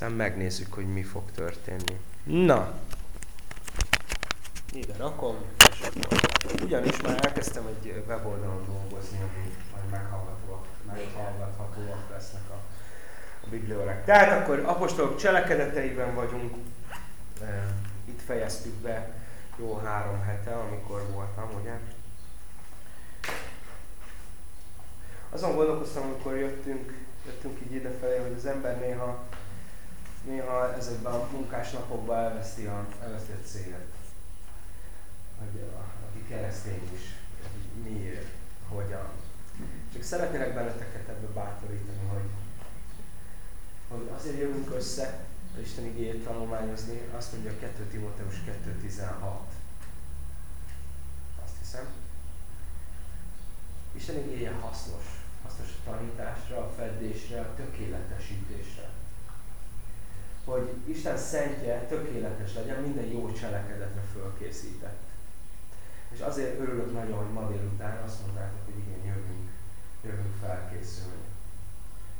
aztán megnézzük, hogy mi fog történni. Na, és akkor ugyanis már elkezdtem egy weboldalon dolgozni, ami majd meghallgatóak, meghallgathatóak lesznek a, a bibliórák. Tehát akkor apostolok cselekedeteiben vagyunk, itt fejeztük be jó három hete, amikor voltam, ugye? Azon gondolkoztam, amikor jöttünk, jöttünk így idefelé, hogy az ember néha, néha ezekben a munkás napokban elveszti a, elveszti a célt. Hogy a, aki keresztény is, miért, hogyan. Csak szeretnélek benneteket ebbe bátorítani, hogy, hogy azért jövünk össze, az Isten igényét tanulmányozni, azt mondja a 2 Timóteus 2.16. Azt hiszem. Isten igénye hasznos. Hasznos a tanításra, a feddésre, a tökéletesítésre. Hogy Isten szentje tökéletes legyen, minden jó cselekedetre fölkészített. És azért örülök nagyon, hogy ma délután azt mondtátok, hogy igen, jövünk, jövünk felkészülni.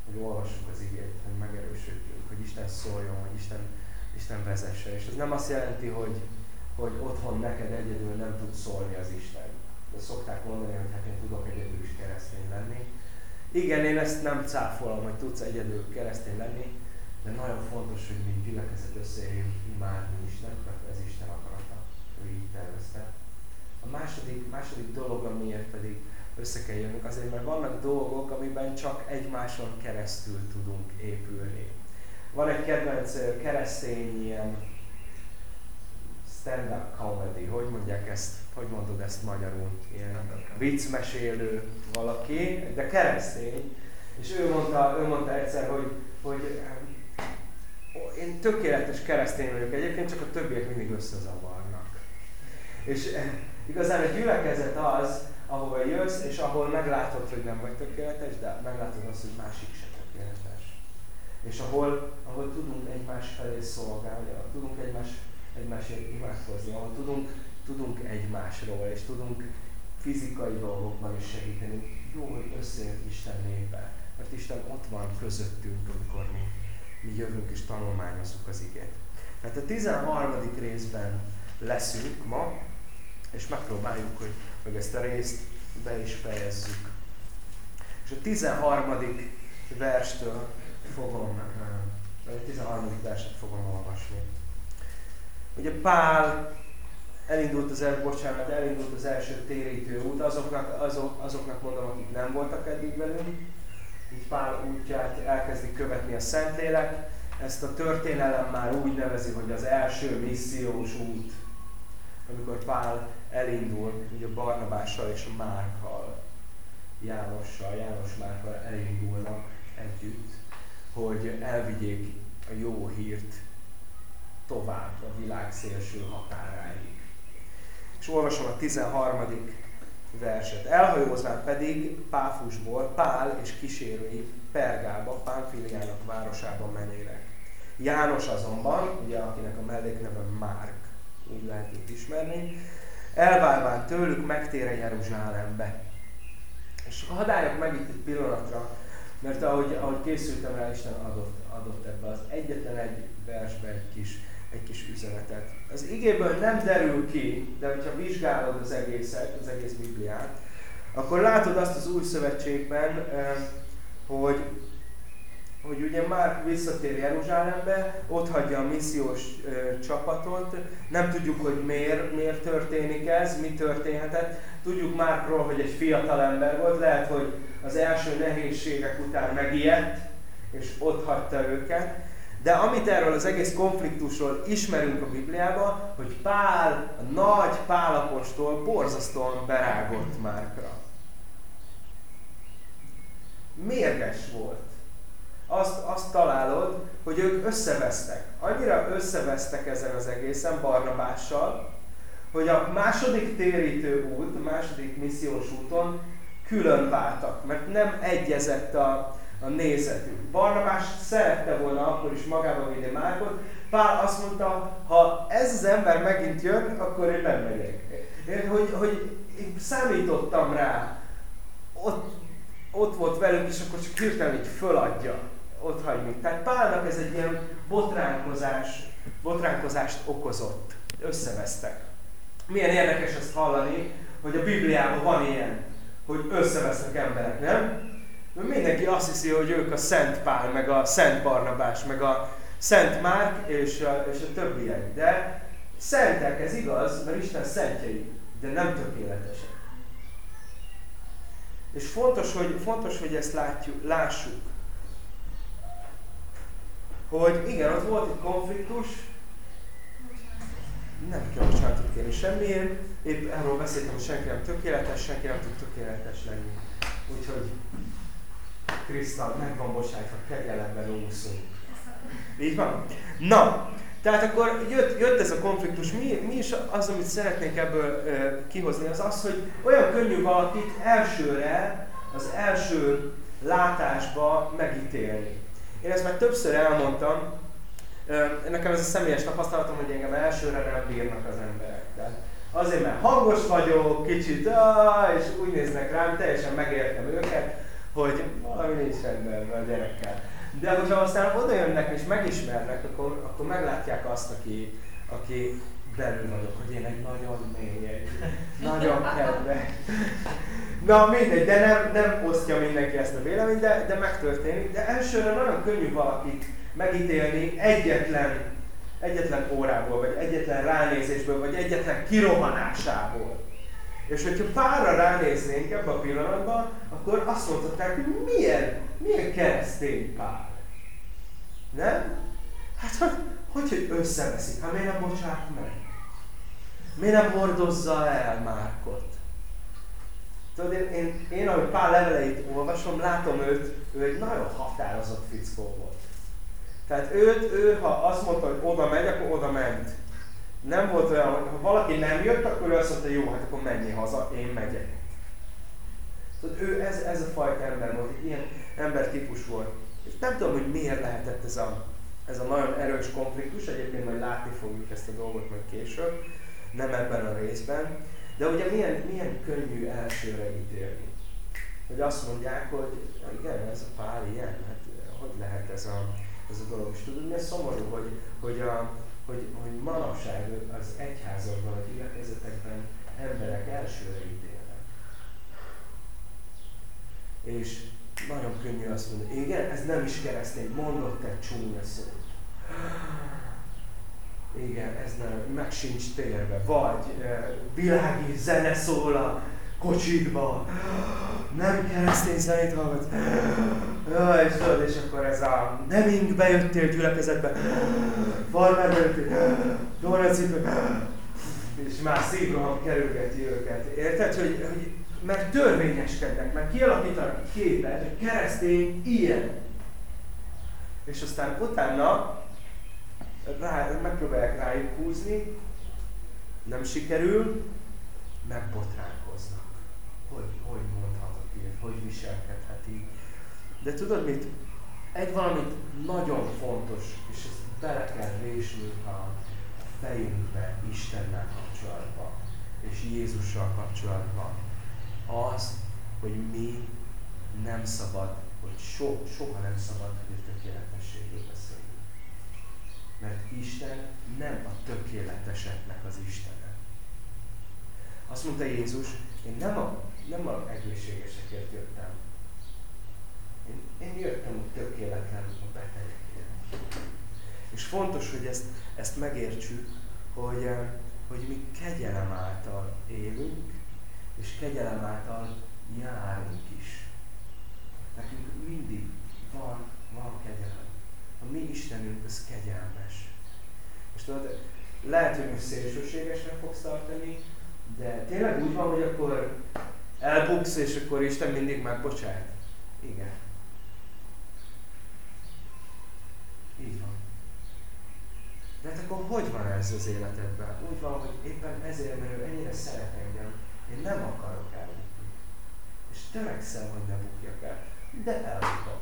Hogy olvassuk az igét, hogy megerősödjünk, hogy Isten szóljon, hogy Isten, Isten vezesse. És ez nem azt jelenti, hogy, hogy otthon neked egyedül nem tud szólni az Isten. De szokták mondani, hogy hát én tudok egyedül is keresztény lenni. Igen, én ezt nem cáfolom, hogy tudsz egyedül keresztény lenni, de nagyon fontos, hogy mi gyülekezet összeérjünk imádni Isten, mert ez Isten akarata, ő így tervezte. A második, második dolog, amiért pedig össze kell jönnünk, azért mert vannak dolgok, amiben csak egymáson keresztül tudunk épülni. Van egy kedvenc keresztény ilyen stand-up comedy, hogy mondják ezt, hogy mondod ezt magyarul? Ilyen viccmesélő valaki, de keresztény. És ő mondta, ő mondta egyszer, hogy, hogy én tökéletes keresztény vagyok egyébként, csak a többiek mindig összezavarnak. És eh, igazán egy gyülekezet az, ahova jössz, és ahol meglátod, hogy nem vagy tökéletes, de meglátod azt, hogy másik se tökéletes. És ahol, ahol tudunk egymás felé szolgálni, ahol tudunk egymás, egymásért imádkozni, ahol tudunk, tudunk egymásról, és tudunk fizikai dolgokban is segíteni. Jó, hogy összejött Isten népe, mert Isten ott van közöttünk, amikor mi, mi jövünk és tanulmányozzuk az igét. Tehát a 13. részben leszünk ma, és megpróbáljuk, hogy, hogy ezt a részt be is fejezzük. És a 13. verstől fogom, vagy a 13. verset fogom olvasni. Ugye Pál elindult az, el, bocsánat, elindult az első térítő út, azoknak, azok, azoknak mondom, akik nem voltak eddig velünk, így Pál útját elkezdik követni a Szentlélek, ezt a történelem már úgy nevezi, hogy az első missziós út, amikor Pál elindul, ugye Barnabással és a Márkkal, Jánossal, János Márkkal elindulnak együtt, hogy elvigyék a jó hírt tovább a világ szélső határáig. És olvasom a 13. verset. Elhajózván pedig Páfusból Pál és kísérői Pergába, Pánfiliának városában menélek. János azonban, ugye akinek a mellékneve Márk, úgy lehet őt ismerni, elválván tőlük megtér Jeruzsálembe. És hadd álljak meg itt egy pillanatra, mert ahogy, ahogy készültem rá, Isten adott, adott ebbe az egyetlen egy versbe egy kis, egy kis üzenetet. Az igéből nem derül ki, de hogyha vizsgálod az egészet, az egész Bibliát, akkor látod azt az új szövetségben, eh, hogy hogy ugye már visszatér Jeruzsálembe, ott hagyja a missziós ö, csapatot, nem tudjuk, hogy miért, miért történik ez, mi történhetett. Tudjuk Márkról, hogy egy fiatal ember volt, lehet, hogy az első nehézségek után megijedt, és ott hagyta őket. De amit erről az egész konfliktusról ismerünk a Bibliában, hogy Pál, a nagy Pálapostól borzasztóan berágott Márkra. Mérges volt azt, azt találod, hogy ők összevesztek. Annyira összevesztek ezen az egészen Barnabással, hogy a második térítő út, a második missziós úton külön váltak, mert nem egyezett a, a nézetük. Barnabás szerette volna akkor is magába vinni Márkot, Pál azt mondta, ha ez az ember megint jön, akkor én nem megyek. Én, hogy, hogy én számítottam rá, ott, ott volt velünk, és akkor csak hirtelen így föladja ott hagyni. Tehát Pálnak ez egy ilyen botránkozás, botránkozást okozott. Összevesztek. Milyen érdekes ezt hallani, hogy a Bibliában van ilyen, hogy összevesznek emberek, nem? Mindenki azt hiszi, hogy ők a Szent Pál, meg a Szent Barnabás, meg a Szent Márk és a, és a többiek. De szentek, ez igaz, mert Isten szentjei, de nem tökéletesek. És fontos, hogy, fontos, hogy ezt látjuk, lássuk. Hogy igen, ott volt egy konfliktus, nem kell bocsánatot kérni semmiért, épp erről beszéltem, hogy senki nem tökéletes, senki nem tud tökéletes lenni. Úgyhogy Kriszta, meg van bocsájtva, kegyelemben úszunk. Így van? Na, tehát akkor jött, jött ez a konfliktus. Mi, mi is az, amit szeretnék ebből e, kihozni, az az, hogy olyan könnyű valakit elsőre, az első látásba megítélni. Én ezt már többször elmondtam, nekem ez a személyes tapasztalatom, hogy engem elsőre nem bírnak az emberek. Tehát azért, mert hangos vagyok, kicsit, és úgy néznek rám, teljesen megértem őket, hogy valami nincs rendben a gyerekkel. De hogyha aztán oda jönnek és megismernek, akkor, akkor meglátják azt, aki, aki belül vagyok, hogy én egy nagyon mély, egy nagyon kedves. Na mindegy, de nem, nem osztja mindenki ezt a véleményt, de, de megtörténik. De elsőre nagyon könnyű valakit megítélni egyetlen, egyetlen órából, vagy egyetlen ránézésből, vagy egyetlen kirohanásából. És hogyha párra ránéznénk ebbe a pillanatban, akkor azt mondhatnák, hogy milyen, milyen keresztény pár. Nem? Hát hogy, hogy, hogy összeveszik? Hát miért nem bocsát meg? Miért nem hordozza el Márkot? Tudod, én, én, én ahogy pár leveleit olvasom, látom őt, ő egy nagyon határozott fickó volt. Tehát őt, ő, ha azt mondta, hogy oda megy, akkor oda ment. Nem volt olyan, hogy ha valaki nem jött, akkor ő azt mondta, jó, hát akkor menjél haza, én megyek. Tudod, ő ez, ez a fajta ember volt, ilyen embertípus volt. És nem tudom, hogy miért lehetett ez a, ez a nagyon erős konfliktus, egyébként majd látni fogjuk ezt a dolgot majd később, nem ebben a részben. De ugye milyen, milyen könnyű elsőre ítélni. Hogy azt mondják, hogy igen, ez a pár ilyen, hát hogy lehet ez a, ez a dolog. És tudod, mi a szomorú, hogy, hogy, a, hogy, hogy manapság az egyházakban, a gyülekezetekben emberek elsőre ítélnek. És nagyon könnyű azt mondani, igen, ez nem is keresztény, mondott egy csúnya szót. Igen, ez nem, meg sincs térve. Vagy e, világi zene szól a kocsidba. Nem keresztény zenét hallgat. Ja, és tudod, és akkor ez a nem ink bejöttél gyülekezetbe. Farmer bejöttél. Donacipő. És már szívroham kerülgeti őket. Érted, hogy, hogy mert törvényeskednek, mert kialakítanak egy képet, hogy keresztény ilyen. És aztán utána rá, megpróbálják rájuk húzni, nem sikerül, megbotránkoznak. Hogy, hogy mondhatok ilyet, hogy viselkedhet. De tudod mit? Egy valamit nagyon fontos, és ezt bele kell vésnünk a fejünkbe Istennel kapcsolatban, és Jézussal kapcsolatban. Az, hogy mi nem szabad, hogy so, soha nem szabad, hogy a tökéletességről beszéljünk. Mert Isten nem a tökéleteseknek az Istene. Azt mondta Jézus, én nem a, nem a egészségesekért jöttem. Én, én jöttem a tökéletlen a betegekért. És fontos, hogy ezt, ezt megértsük, hogy, eh, hogy mi kegyelem által élünk, és kegyelem által járunk is. Nekünk mindig van, van kegyelem. A mi Istenünk az kegyelmes. És tudod, lehet, hogy most szélsőségesnek fogsz tartani, de tényleg úgy van, hogy akkor elbuksz, és akkor Isten mindig megbocsát? Igen. Így van. De hát akkor hogy van ez az életedben? Úgy van, hogy éppen ezért, mert ő ennyire szeret engem, én nem akarok elbukni. És törekszem, hogy ne bukjak el. De elbukom.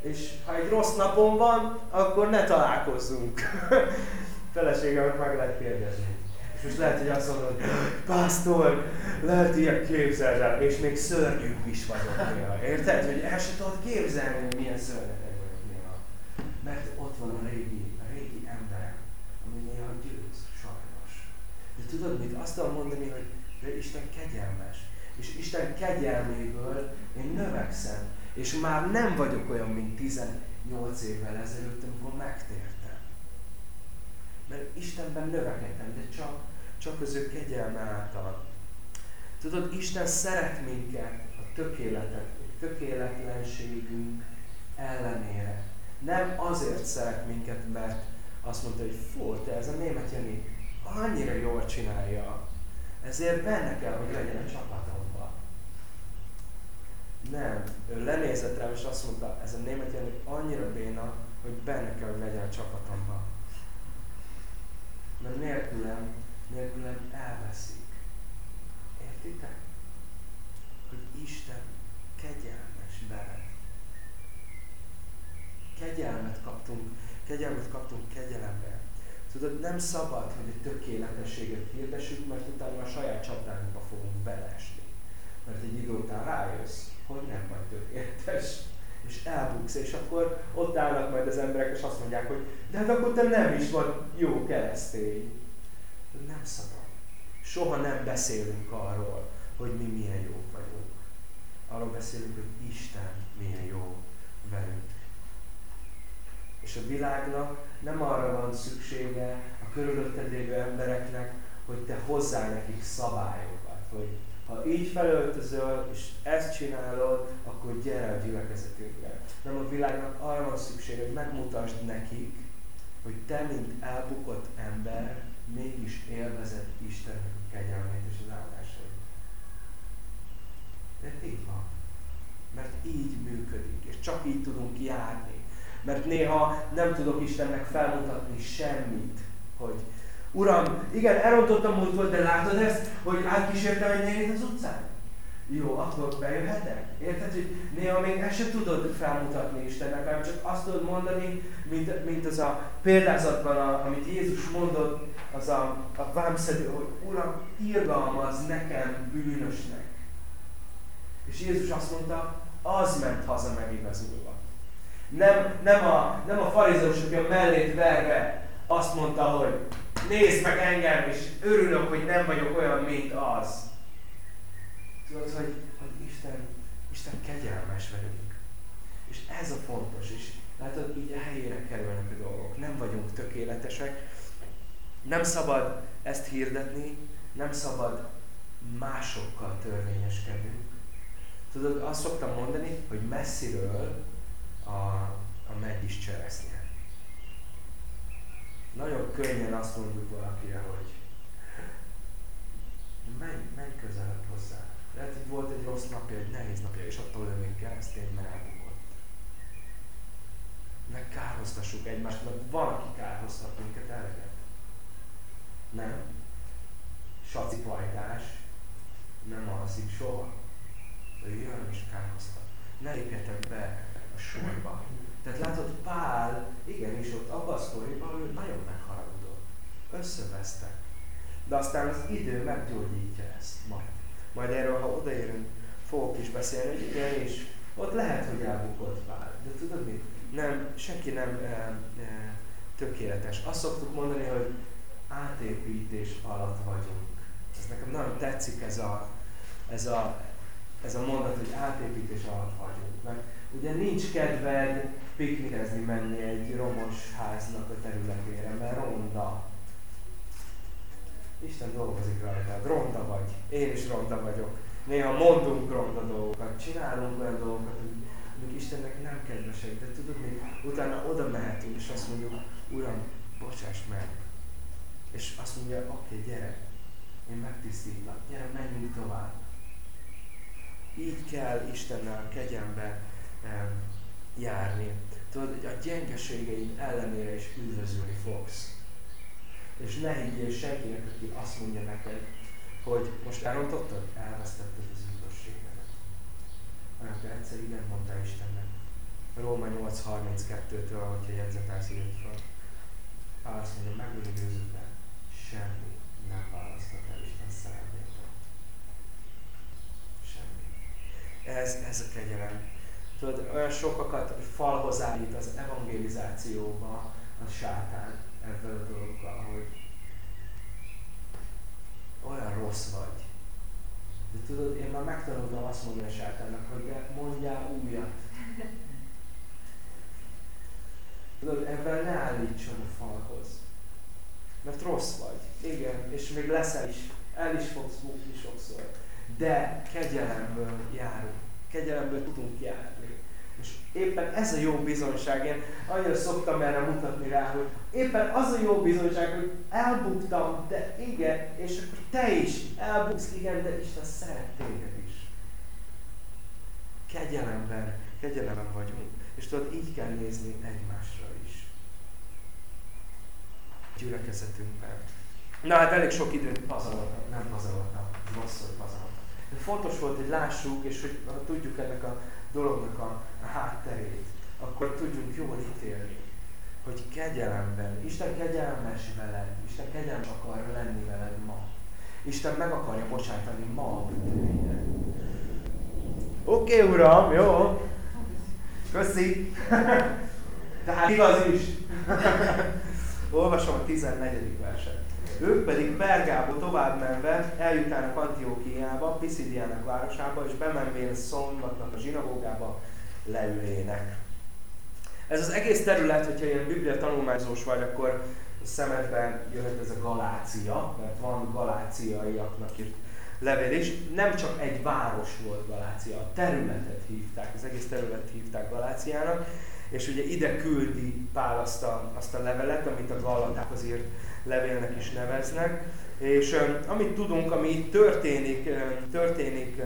És ha egy rossz napom van, akkor ne találkozzunk. Feleségemet meg lehet kérdezni és lehet, hogy azt mondod, hogy pásztor, lehet ilyet képzeld el, és még szörnyűbb is vagyok néha. Érted? Hogy el sem tudod képzelni, hogy milyen szörnyetek vagyok néha. Mert ott van a régi, a régi emberem, ami néha győz, sajnos. De tudod mit? Azt tudom mondani, hogy de Isten kegyelmes. És Isten kegyelméből én növekszem. És már nem vagyok olyan, mint 18 évvel ezelőtt, amikor megtértem. Mert Istenben növekedtem, de csak csak az ő kegyelme által. Tudod, Isten szeret minket a tökéletet, tökéletlenségünk ellenére. Nem azért szeret minket, mert azt mondta, hogy fú, te ez a német Jani annyira jól csinálja, ezért benne kell, hogy legyen a csapatomban. Nem, ő lenézett rám és azt mondta, ez a német Jani annyira béna, hogy benne kell, hogy legyen a csapatomban. Mert nélkülem, nélkülem elveszik. Értitek? Hogy Isten kegyelmes veled. Kegyelmet kaptunk, kegyelmet kaptunk kegyelembe. Tudod, nem szabad, hogy a tökéletességet hirdessük, mert utána a saját csapdánkba fogunk beleesni. Mert egy idő után rájössz, hogy nem vagy tökéletes, és elbuksz, és akkor ott állnak majd az emberek, és azt mondják, hogy de hát akkor te nem is vagy jó keresztény. Nem szabad. Soha nem beszélünk arról, hogy mi milyen jók vagyunk. Arról beszélünk, hogy Isten milyen jó velünk. És a világnak nem arra van szüksége a körülötted lévő embereknek, hogy te hozzá nekik szabályokat, hogy ha így felöltözöl, és ezt csinálod, akkor gyere a gyülekezetünkbe. Nem a világnak arra van szüksége, hogy megmutasd nekik, hogy te, mint elbukott ember, mégis élvezed Isten kegyelmét és az áldásait. De így van. Mert így működik, és csak így tudunk járni. Mert néha nem tudok Istennek felmutatni semmit, hogy Uram, igen, elrontottam múltkor, de látod ezt, hogy átkísértem egy nénit az utcán? Jó, akkor bejöhetek? Érted, hogy néha még ezt sem tudod felmutatni Istennek, hanem csak azt tudod mondani, mint, mint az a példázatban, a, amit Jézus mondott, az a, a vámszedő, hogy Uram, irgalmaz nekem bűnösnek. És Jézus azt mondta, az ment haza megigazulva. Nem, nem a, nem a farizeusok a mellét verve azt mondta, hogy nézd meg engem, és örülök, hogy nem vagyok olyan, mint az. Tudod, hogy, hogy Isten, Isten kegyelmes velünk. És ez a fontos, és látod, így a helyére kerülnek a dolgok. Nem vagyunk tökéletesek, nem szabad ezt hirdetni, nem szabad másokkal törvényeskednünk. Tudod, azt szoktam mondani, hogy messziről a, a megy is cseresznye. Nagyon könnyen azt mondjuk valakire, hogy menj, menj közelebb hozzá. Lehet, hogy volt egy rossz napja, egy nehéz napja, és attól ő még keresztény, mert elbukott. Ne kárhoztassuk egymást, mert valaki kárhoztat minket eleget. Nem. Saci pajtás nem alszik soha. Ő jön és kárhoztat. Ne lépjetek be a sorba. Tehát látod, Pál igenis ott abban a sztoriban ő nagyon megharagudott. Összevesztek. De aztán az idő meggyógyítja ezt majd. Majd erről, ha odaérünk, fogok is beszélni, hogy igen, és ott lehet, hogy elbukott Pál. De tudod mit? Nem, senki nem e, e, tökéletes. Azt szoktuk mondani, hogy átépítés alatt vagyunk. Ez nekem nagyon tetszik ez a, ez a, ez a mondat, hogy átépítés alatt vagyunk. Mert ugye nincs kedved piknikezni menni egy romos háznak a területére, mert ronda. Isten dolgozik rajta, ronda vagy, én is ronda vagyok. Néha mondunk ronda dolgokat, csinálunk olyan dolgokat, amik Istennek nem kedvesek, de tudod mi, utána oda mehetünk, és azt mondjuk, Uram, bocsáss meg. És azt mondja, oké, okay, gyere, én megtisztítlak, gyere, menjünk tovább. Így kell Istennel kegyembe járni. Tudod, hogy a gyengeségeid ellenére is üdvözülni fogsz. És ne higgyél senkinek, aki azt mondja neked, hogy most elrontottad, elvesztetted az üdvösségedet. Hanem te egyszer igen mondtál Istennek. Róma 8.32-től, hogyha jegyzetelsz írt fel. Azt mondja, meg győződve, semmi nem választott el Isten szeretnétől. Semmi. Ez, ez a kegyelem tudod, olyan sokakat falhoz állít az evangelizációba a sátán ebben a dolgokkal, hogy olyan rossz vagy. De tudod, én már megtanultam azt mondani a sátánnak, hogy de mondjál újat. Tudod, ebben ne állítson a falhoz. Mert rossz vagy. Igen, és még leszel is. El is fogsz bukni sokszor. De kegyelemből járunk. Kegyelemből tudunk járni. És éppen ez a jó bizonyság, én annyira szoktam erre mutatni rá, hogy éppen az a jó bizonyság, hogy elbuktam, de igen, és akkor te is elbuksz, igen, de Isten szeret téged is. Kegyelemben, kegyelemben vagyunk. És tudod, így kell nézni egymásra is. Gyülekezetünkben. Na hát elég sok időt pazaroltam, nem pazaroltam, rossz, hogy. De fontos volt, hogy lássuk, és hogy tudjuk ennek a dolognak a, a hátterét, akkor tudjunk jól ítélni, hogy kegyelemben, Isten kegyelmes veled, Isten kegyelmes akar lenni veled ma. Isten meg akarja bocsátani ma a bűneidet. Oké, okay, Uram, jó. Köszi. Tehát igaz is. Olvasom a 14. verset. Ők pedig Pergába tovább menve eljutának Antiókiába, Pisidiának városába, és bemenvén szombatnak a zsinagógába leülének. Ez az egész terület, hogyha ilyen biblia tanulmányzós vagy, akkor szemedben jöhet ez a Galácia, mert van galáciaiaknak írt levél is. Nem csak egy város volt Galácia, a területet hívták, az egész területet hívták Galáciának, és ugye ide küldi Pál azt a, azt a levelet, amit a Galatákhoz írt levélnek is neveznek. És amit tudunk, ami itt történik, történik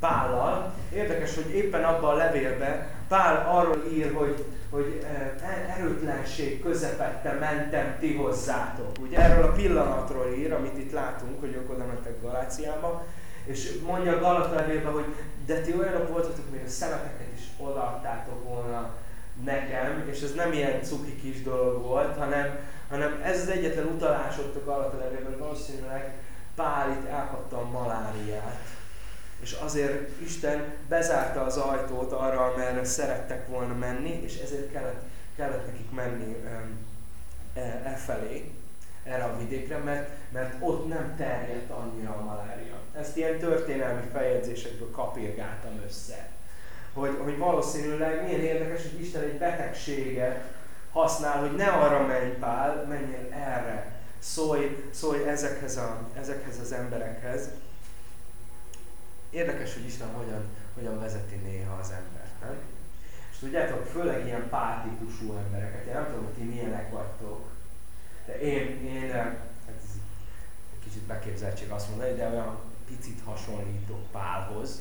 Pállal, érdekes, hogy éppen abban a levélben Pál arról ír, hogy, hogy uh, erőtlenség közepette mentem ti hozzátok. Ugye erről a pillanatról ír, amit itt látunk, hogy ők oda mentek Galáciába, és mondja a Galata levélben, hogy de ti olyanok voltatok, még a szemeteket is odaadtátok volna nekem, és ez nem ilyen cuki kis dolog volt, hanem, hanem ez az egyetlen utalás ott a Galata levélben, valószínűleg Pál elkapta a maláriát, és azért Isten bezárta az ajtót arra, amerre szerettek volna menni, és ezért kellett, kellett nekik menni e, e felé, erre a vidékre, mert, mert ott nem terjedt annyira a malária. Ezt ilyen történelmi feljegyzésekből kapirgáltam össze hogy, hogy valószínűleg milyen érdekes, hogy Isten egy betegséget használ, hogy ne arra menj Pál, menjél erre. Szólj, szólj ezekhez, a, ezekhez az emberekhez. Érdekes, hogy Isten hogyan, hogyan vezeti néha az embert, nem? És tudjátok, főleg ilyen pártípusú embereket, én nem tudom, hogy ti milyenek vagytok, de én, én hát ez egy kicsit beképzeltség azt mondani, de olyan picit hasonlítok Pálhoz,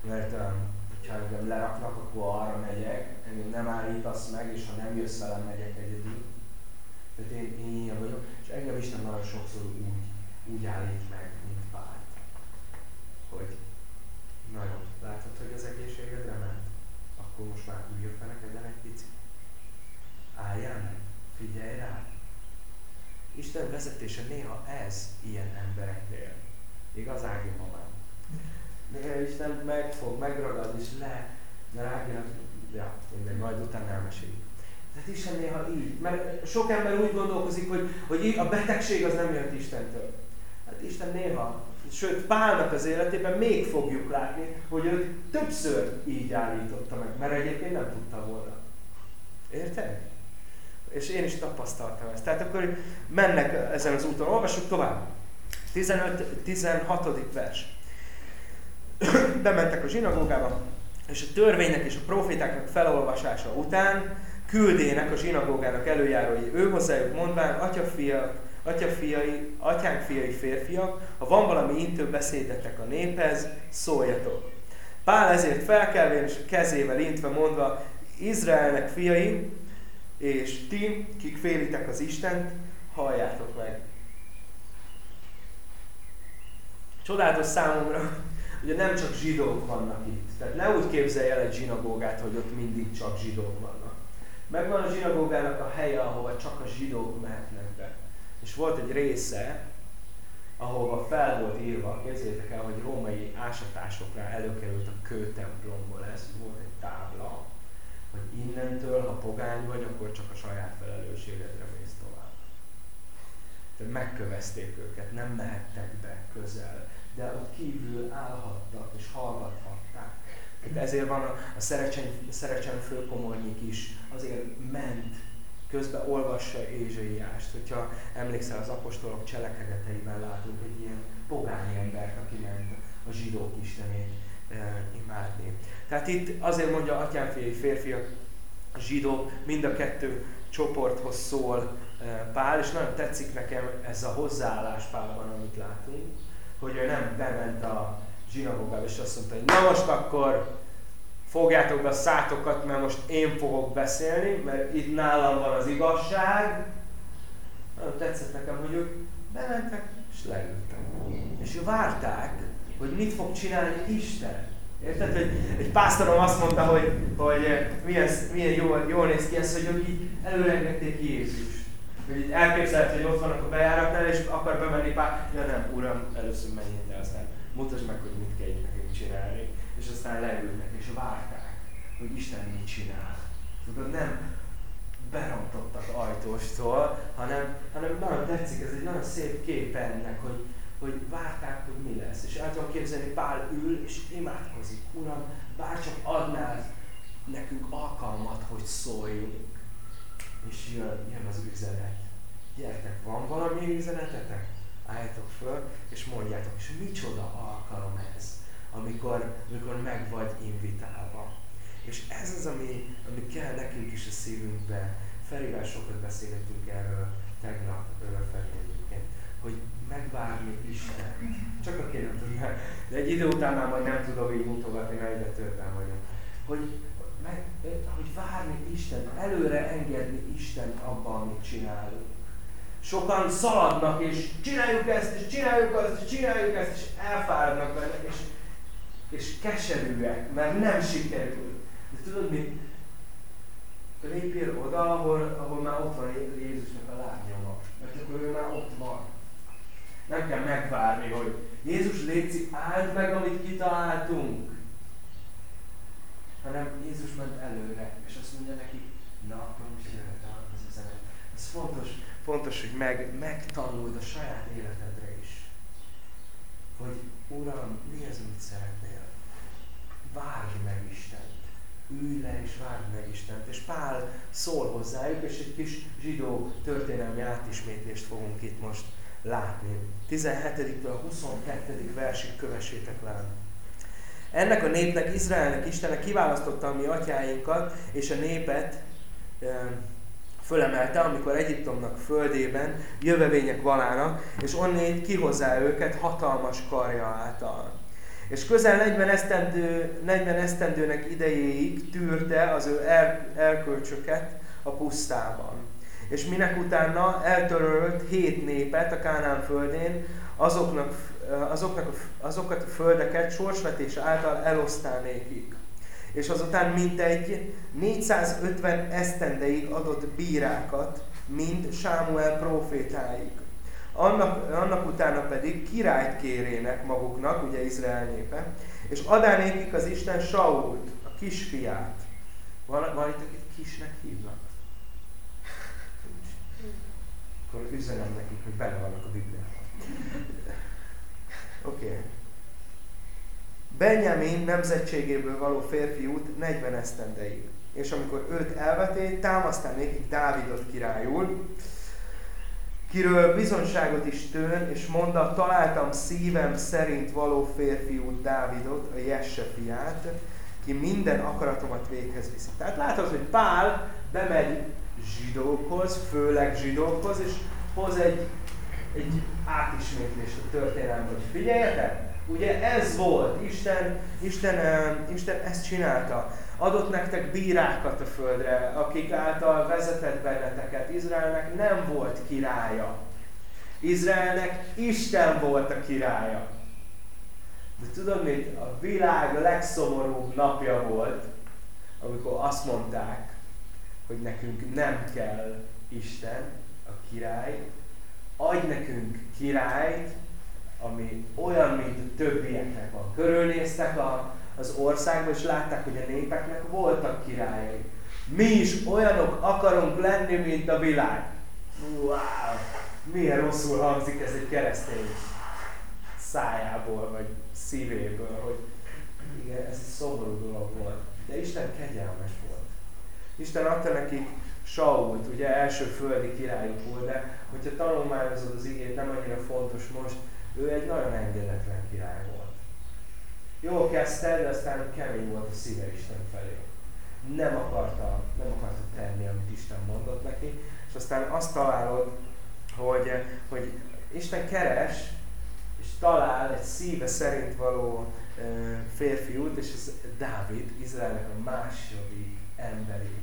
mert um, ha engem leraknak, akkor arra megyek, engem nem állítasz meg, és ha nem jössz velem, megyek egyedül. Tehát én, én ilyen vagyok, és engem Isten nagyon sokszor úgy, úgy állít meg, mint Pál. Hogy nagyon, látod, hogy az egészségedre ment? Akkor most már ülj fel neked egy picit. Álljál meg, figyelj rá. Isten vezetése néha ez ilyen embereknél. Igaz, Ági mamám? Néha Isten megfog, megragad és le, rágja, ja, mindegy, majd utána elmeséljük. Tehát Isten néha így, mert sok ember úgy gondolkozik, hogy, hogy a betegség az nem jött Istentől. Hát Isten néha, sőt Pálnak az életében még fogjuk látni, hogy őt többször így állította meg, mert egyébként nem tudta volna. Érted? És én is tapasztaltam ezt. Tehát akkor mennek ezen az úton. Olvassuk tovább. 15-16. vers. bementek a zsinagógába, és a törvénynek és a profétáknak felolvasása után küldének a zsinagógának előjárói ő hozzájuk mondván, atyafiak, atyafiai, atyánk fiai férfiak, ha van valami intő beszédetek a néphez, szóljatok. Pál ezért felkelvén és kezével intve mondva, Izraelnek fiai, és ti, kik félitek az Istent, halljátok meg. Csodálatos számomra, ugye nem csak zsidók vannak itt. Tehát ne úgy képzelj el egy zsinagógát, hogy ott mindig csak zsidók vannak. Megvan a zsinagógának a helye, ahova csak a zsidók mehetnek be. És volt egy része, ahova fel volt írva, képzeljétek el, hogy római ásatásokra előkerült a kőtemplomból ez, volt egy tábla, hogy innentől, ha pogány vagy, akkor csak a saját felelősségedre mész tovább. Tehát megkövezték őket, nem mehettek be közel, de ott kívül állhattak és hallgathatták. Ezért van a, a Szerecsen, főkomornyik is, azért ment, közben olvassa Ézsaiást. Hogyha emlékszel, az apostolok cselekedeteiben látunk egy ilyen pogány embert, aki ment a zsidók istenét e, imádni. Tehát itt azért mondja atyánfiai férfiak, zsidó, mind a kettő csoporthoz szól e, Pál, és nagyon tetszik nekem ez a hozzáállás Pálban, amit látunk, hogy ő nem bement a zsinagógába, és azt mondta, hogy na most akkor fogjátok be a szátokat, mert most én fogok beszélni, mert itt nálam van az igazság. Nagyon tetszett nekem, hogy ők bementek és leültek. És várták, hogy mit fog csinálni Isten. Érted, hogy egy pásztorom azt mondta, hogy, hogy milyen, milyen jól, jól néz ki ez, hogy ők így előrengették Jézust. Hogy így elképzelhet, hogy ott vannak a bejáratnál, és akar bemenni pár, ja nem, uram, először menjél te, aztán mutasd meg, hogy mit kell nekünk csinálni. És aztán leültek, és várták, hogy Isten mit csinál. Tudod, nem berontottak ajtóstól, hanem, hanem nagyon tetszik, ez egy nagyon szép kép ennek, hogy, hogy várták, hogy mi lesz. És el tudom képzelni, Pál ül és imádkozik. Uram, bárcsak adnál nekünk alkalmat, hogy szóljunk. És jön, jön az üzenet. Gyertek, van valami üzenetetek? Álljatok föl, és mondjátok, és micsoda alkalom ez, amikor, amikor meg vagy invitálva. És ez az, ami, ami kell nekünk is a szívünkbe. Ferivel sokat beszélgettünk erről tegnap Feri hogy megvárni Isten. Csak a nem tudja. De egy idő után már majd nem tudom így mutogatni, mert egyre többen vagyok. Hogy, meg, hogy várni Isten, előre engedni Isten abban, amit csinálunk. Sokan szaladnak, és csináljuk ezt, és csináljuk azt, és csináljuk ezt, és elfáradnak benne, és, és keserűek, mert nem sikerül. De tudod mit? Lépjél oda, ahol, ahol már ott van Jézusnak a lábnyoma. Mert akkor ő már ott van. Nem kell megvárni, hogy Jézus léci, áld meg, amit kitaláltunk. Hanem Jézus ment előre, és azt mondja neki, na, most jöhet az üzenet. Ez fontos, fontos, hogy meg, megtanuld a saját életedre is. Hogy Uram, mi az, amit szeretnél? Várj meg Istent. Ülj le és várj meg Istent. És Pál szól hozzájuk, és egy kis zsidó történelmi átismétlést fogunk itt most látni. 17-től a 22. versig kövessétek le. Ennek a népnek, Izraelnek Istenek kiválasztotta a mi atyáinkat, és a népet fölemelte, amikor Egyiptomnak földében jövevények valának, és onnét kihozza őket hatalmas karja által. És közel 40, esztendő, 40 esztendőnek idejéig tűrte az ő el, elkölcsöket a pusztában és minek utána eltörölt hét népet a Kánán földén, azoknak, azoknak, azokat a földeket sorsvetés által elosztánékig. És azután mintegy 450 esztendeig adott bírákat, mind Sámuel profétáig. Annak, annak utána pedig királyt kérének maguknak, ugye Izrael népe, és adánékik az Isten Sault, a kisfiát. Van, van itt, akit kisnek hívnak? akkor üzenem nekik, hogy benne vannak a Bibliában. Oké. Okay. Benjamin nemzetségéből való férfiút 40 esztendeig. És amikor őt elveté, támasztán nékik Dávidot királyul, kiről bizonságot is tőn, és mondta, találtam szívem szerint való férfiút Dávidot, a Jesse fiát, ki minden akaratomat véghez viszi. Tehát látod, hogy Pál bemegy zsidókhoz, főleg zsidókhoz, és hoz egy, egy átismétlést a történelem, hogy figyeljetek, ugye ez volt, Isten, Isten, Isten ezt csinálta. Adott nektek bírákat a földre, akik által vezetett benneteket. Izraelnek nem volt királya. Izraelnek Isten volt a királya. De tudod mit? A világ legszomorúbb napja volt, amikor azt mondták, hogy nekünk nem kell Isten, a király, adj nekünk királyt, ami olyan, mint a többieknek van. Körülnéztek a, az országba, és látták, hogy a népeknek voltak királyai. Mi is olyanok akarunk lenni, mint a világ. Wow! milyen rosszul hangzik ez egy keresztény szájából, vagy szívéből, hogy igen, ez egy szomorú dolog volt. De Isten kegyelmes volt. Isten adta nekik Sault, ugye első földi királyuk volt, de hogyha tanulmányozod az igét, nem annyira fontos most, ő egy nagyon engedetlen király volt. Jól kezdte, de aztán kemény volt a szíve Isten felé. Nem akarta, nem akarta tenni, amit Isten mondott neki, és aztán azt találod, hogy, hogy Isten keres, és talál egy szíve szerint való férfiút, és ez Dávid, Izraelnek a második emberi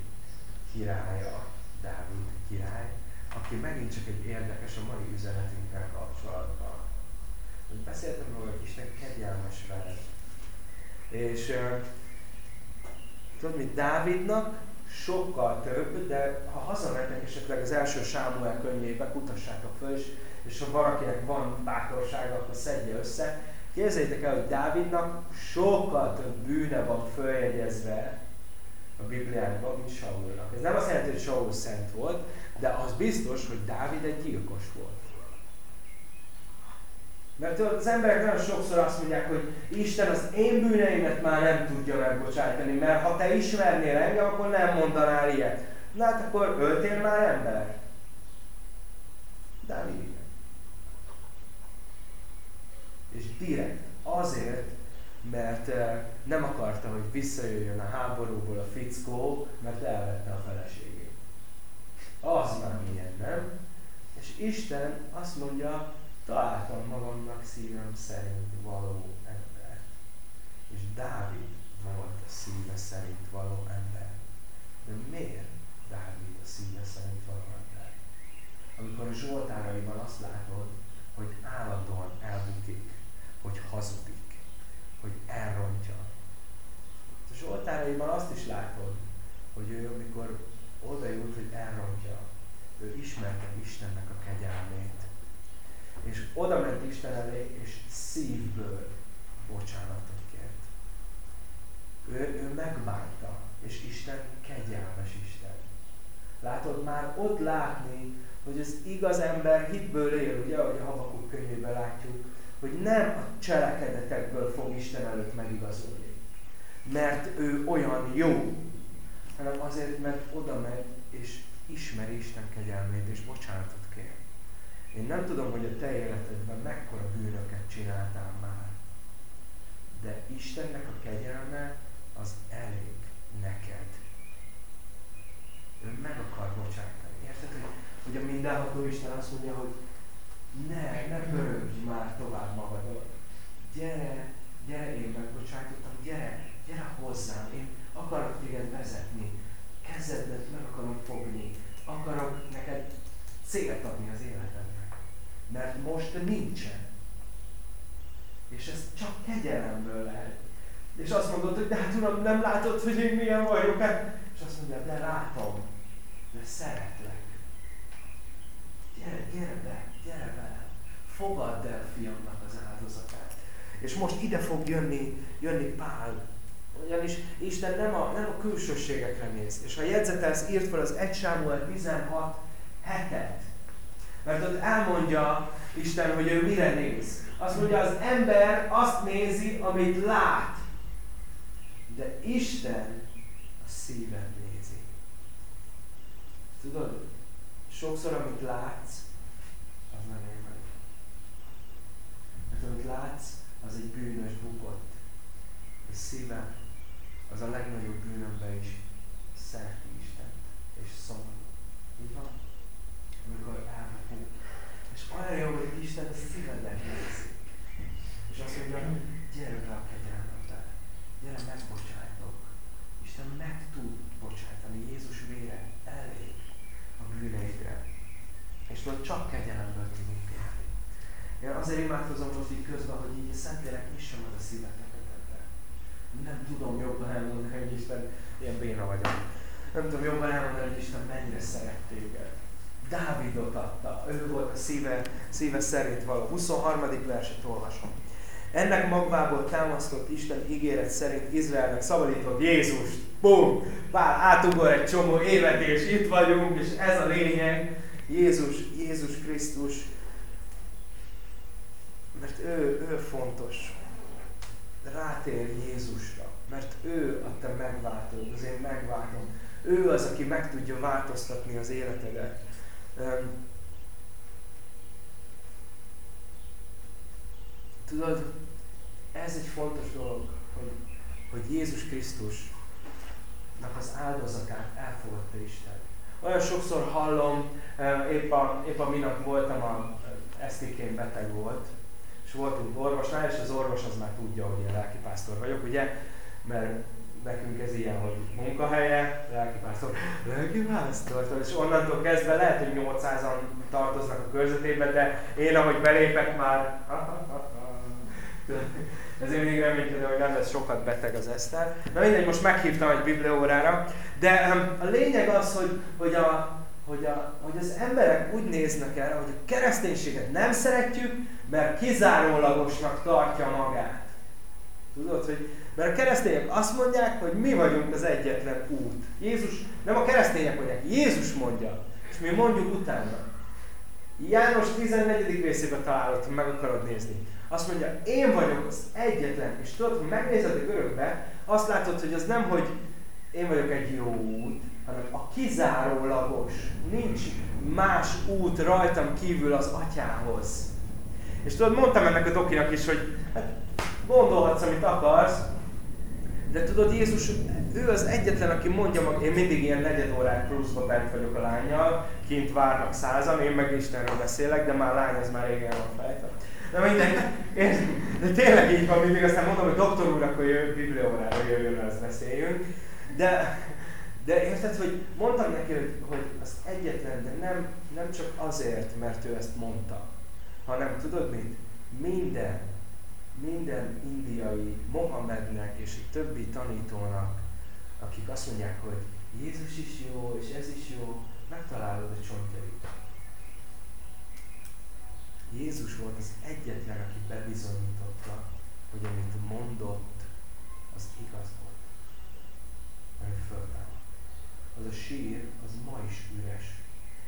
királya, Dávid király, aki megint csak egy érdekes a mai üzenetünkkel kapcsolatban. Beszéltem róla, hogy Isten kegyelmes veled. És uh, tudod, mint Dávidnak sokkal több, de ha hazamentek esetleg az első Sámuel könyvébe, kutassátok föl, és, és ha valakinek van bátorsága, akkor szedje össze. Képzeljétek el, hogy Dávidnak sokkal több bűne van följegyezve a Bibliában, mint Saulnak. Ez nem azt jelenti, hogy Saul szent volt, de az biztos, hogy Dávid egy gyilkos volt. Mert az emberek nagyon sokszor azt mondják, hogy Isten az én bűneimet már nem tudja megbocsájtani, mert ha te ismernél engem, akkor nem mondanál ilyet. Na hát akkor öltél már ember? Dávid igen. És direkt azért, mert eh, nem akarta, hogy visszajöjjön a háborúból a fickó, mert elvette a feleségét. Az már milyen, nem? És Isten azt mondja, találtam magamnak szívem szerint való ember. És Dávid volt a szíve szerint való ember. De miért Dávid a szíve szerint való ember? Amikor a Zsoltáraiban azt látod, hogy állandóan elbukik, hogy hazudik, hogy elrontja. A Zsoltáraiban azt is látod, hogy ő amikor oda jut, hogy elrontja, ő ismerte Istennek a kegyelmét és oda ment Isten elé, és szívből bocsánatot kért. Ő, ő megbánta, és Isten kegyelmes Isten. Látod már ott látni, hogy az igaz ember hitből él, ugye, ahogy a Habakuk könyvében látjuk, hogy nem a cselekedetekből fog Isten előtt megigazolni. Mert ő olyan jó, hanem azért, mert oda megy, és ismeri Isten kegyelmét, és bocsánatot én nem tudom, hogy a te életedben mekkora bűnöket csináltál már, de Istennek a kegyelme az elég neked. Ő meg akar bocsájtani. Érted, hogy, hogy a mindenható Isten azt mondja, hogy ne, ne pörögj már tovább magadon. Gyere, gyere, én megbocsájtottam, gyere, gyere hozzám, én akarok téged vezetni, kezedet meg akarom fogni, akarok neked célt adni az életedben mert most nincsen. És ez csak kegyelemből lehet. És azt mondod, hogy de hát uram, nem látod, hogy én milyen vagyok? Hát, és azt mondja, de látom, de szeretlek. Gyere, gyere be, gyere velem. Fogadd el fiamnak az áldozatát. És most ide fog jönni, jönni Pál, ugyanis Isten nem a, nem a külsőségekre néz. És ha jegyzetelsz, írt fel az 1 Sámuel 16 hetet, mert ott elmondja Isten, hogy ő mire néz. Azt mondja, az ember azt nézi, amit lát. De Isten a szívet nézi. Tudod, sokszor, amit látsz, az nem én vagyok. Mert amit látsz, az egy bűnös bukott. A szívem az a legnagyobb bűnömbe is szereti Isten. És szomorú. Így van? Amikor elvepul. És olyan jó, hogy Isten a szívedben nézi. És azt mondja, gyere be a kegyelmembe. Gyere, megbocsájtok. Isten meg tud bocsájtani. Jézus vére elég a bűneidre. És tudod, csak kegyelemből élni. Én azért imádkozom most így közben, hogy így Szentlélek nyissa meg a szíveteket ebbe. Nem tudom jobban elmondani, hogy Isten, ilyen béna vagyok. Nem tudom jobban elmondani, hogy Isten mennyire szeret téged. Dávidot adta, ő volt a szíve, szíve szerint való. 23. verset olvasom. Ennek magvából támasztott Isten ígéret szerint Izraelnek szabadított Jézust. Bum! Pál átugor egy csomó évet, és itt vagyunk, és ez a lényeg. Jézus, Jézus Krisztus, mert ő, ő fontos. Rátér Jézusra, mert ő a te megváltód, az én megváltom. Ő az, aki meg tudja változtatni az életedet. Tudod, ez egy fontos dolog, hogy, hogy Jézus Krisztusnak az áldozatát elfogadta Isten. Olyan sokszor hallom, épp a, épp a minap voltam, a esztikén beteg volt, és voltunk orvosnál, és az orvos az már tudja, hogy én lelkipásztor vagyok, ugye? Mert nekünk ez ilyen, hogy munkahelye, lelkipásztor, lelkipásztor, és onnantól kezdve lehet, hogy 800-an tartoznak a körzetében, de én ahogy belépek már, ezért még reménykedem, hogy nem lesz sokat beteg az Eszter. Na mindegy, most meghívtam egy bibliórára, de a lényeg az, hogy, hogy, a, hogy, a, hogy az emberek úgy néznek erre, hogy a kereszténységet nem szeretjük, mert kizárólagosnak tartja magát. Tudod, hogy mert a keresztények azt mondják, hogy mi vagyunk az egyetlen út. Jézus, nem a keresztények mondják, Jézus mondja, és mi mondjuk utána. János 14. részében találod, meg akarod nézni. Azt mondja, én vagyok az egyetlen. És tudod, ha megnézed a görögbe, azt látod, hogy az nem, hogy én vagyok egy jó út, hanem a kizárólagos. Nincs más út rajtam kívül az atyához. És tudod, mondtam ennek a dokinak is, hogy hát gondolhatsz, amit akarsz, de tudod, Jézus, ő az egyetlen, aki mondja maga, én mindig ilyen negyed órák pluszba bent vagyok a lányjal, kint várnak százan, én meg Istenről beszélek, de már lány, ez már régen van fejtve. De mindegy, de tényleg így van mindig, aztán mondom, hogy doktor úr, akkor jön, bibliórára jöjjön, ezt beszéljünk. De, de érted, hogy mondtam neki, hogy, hogy az egyetlen, de nem, nem csak azért, mert ő ezt mondta, hanem tudod mit? Minden, minden indiai, Mohamednek és a többi tanítónak, akik azt mondják, hogy Jézus is jó, és ez is jó, megtalálod a csontjait. Jézus volt az egyetlen, aki bebizonyította, hogy amit mondott, az igaz volt. Ami föltámadt. Az a sír, az ma is üres.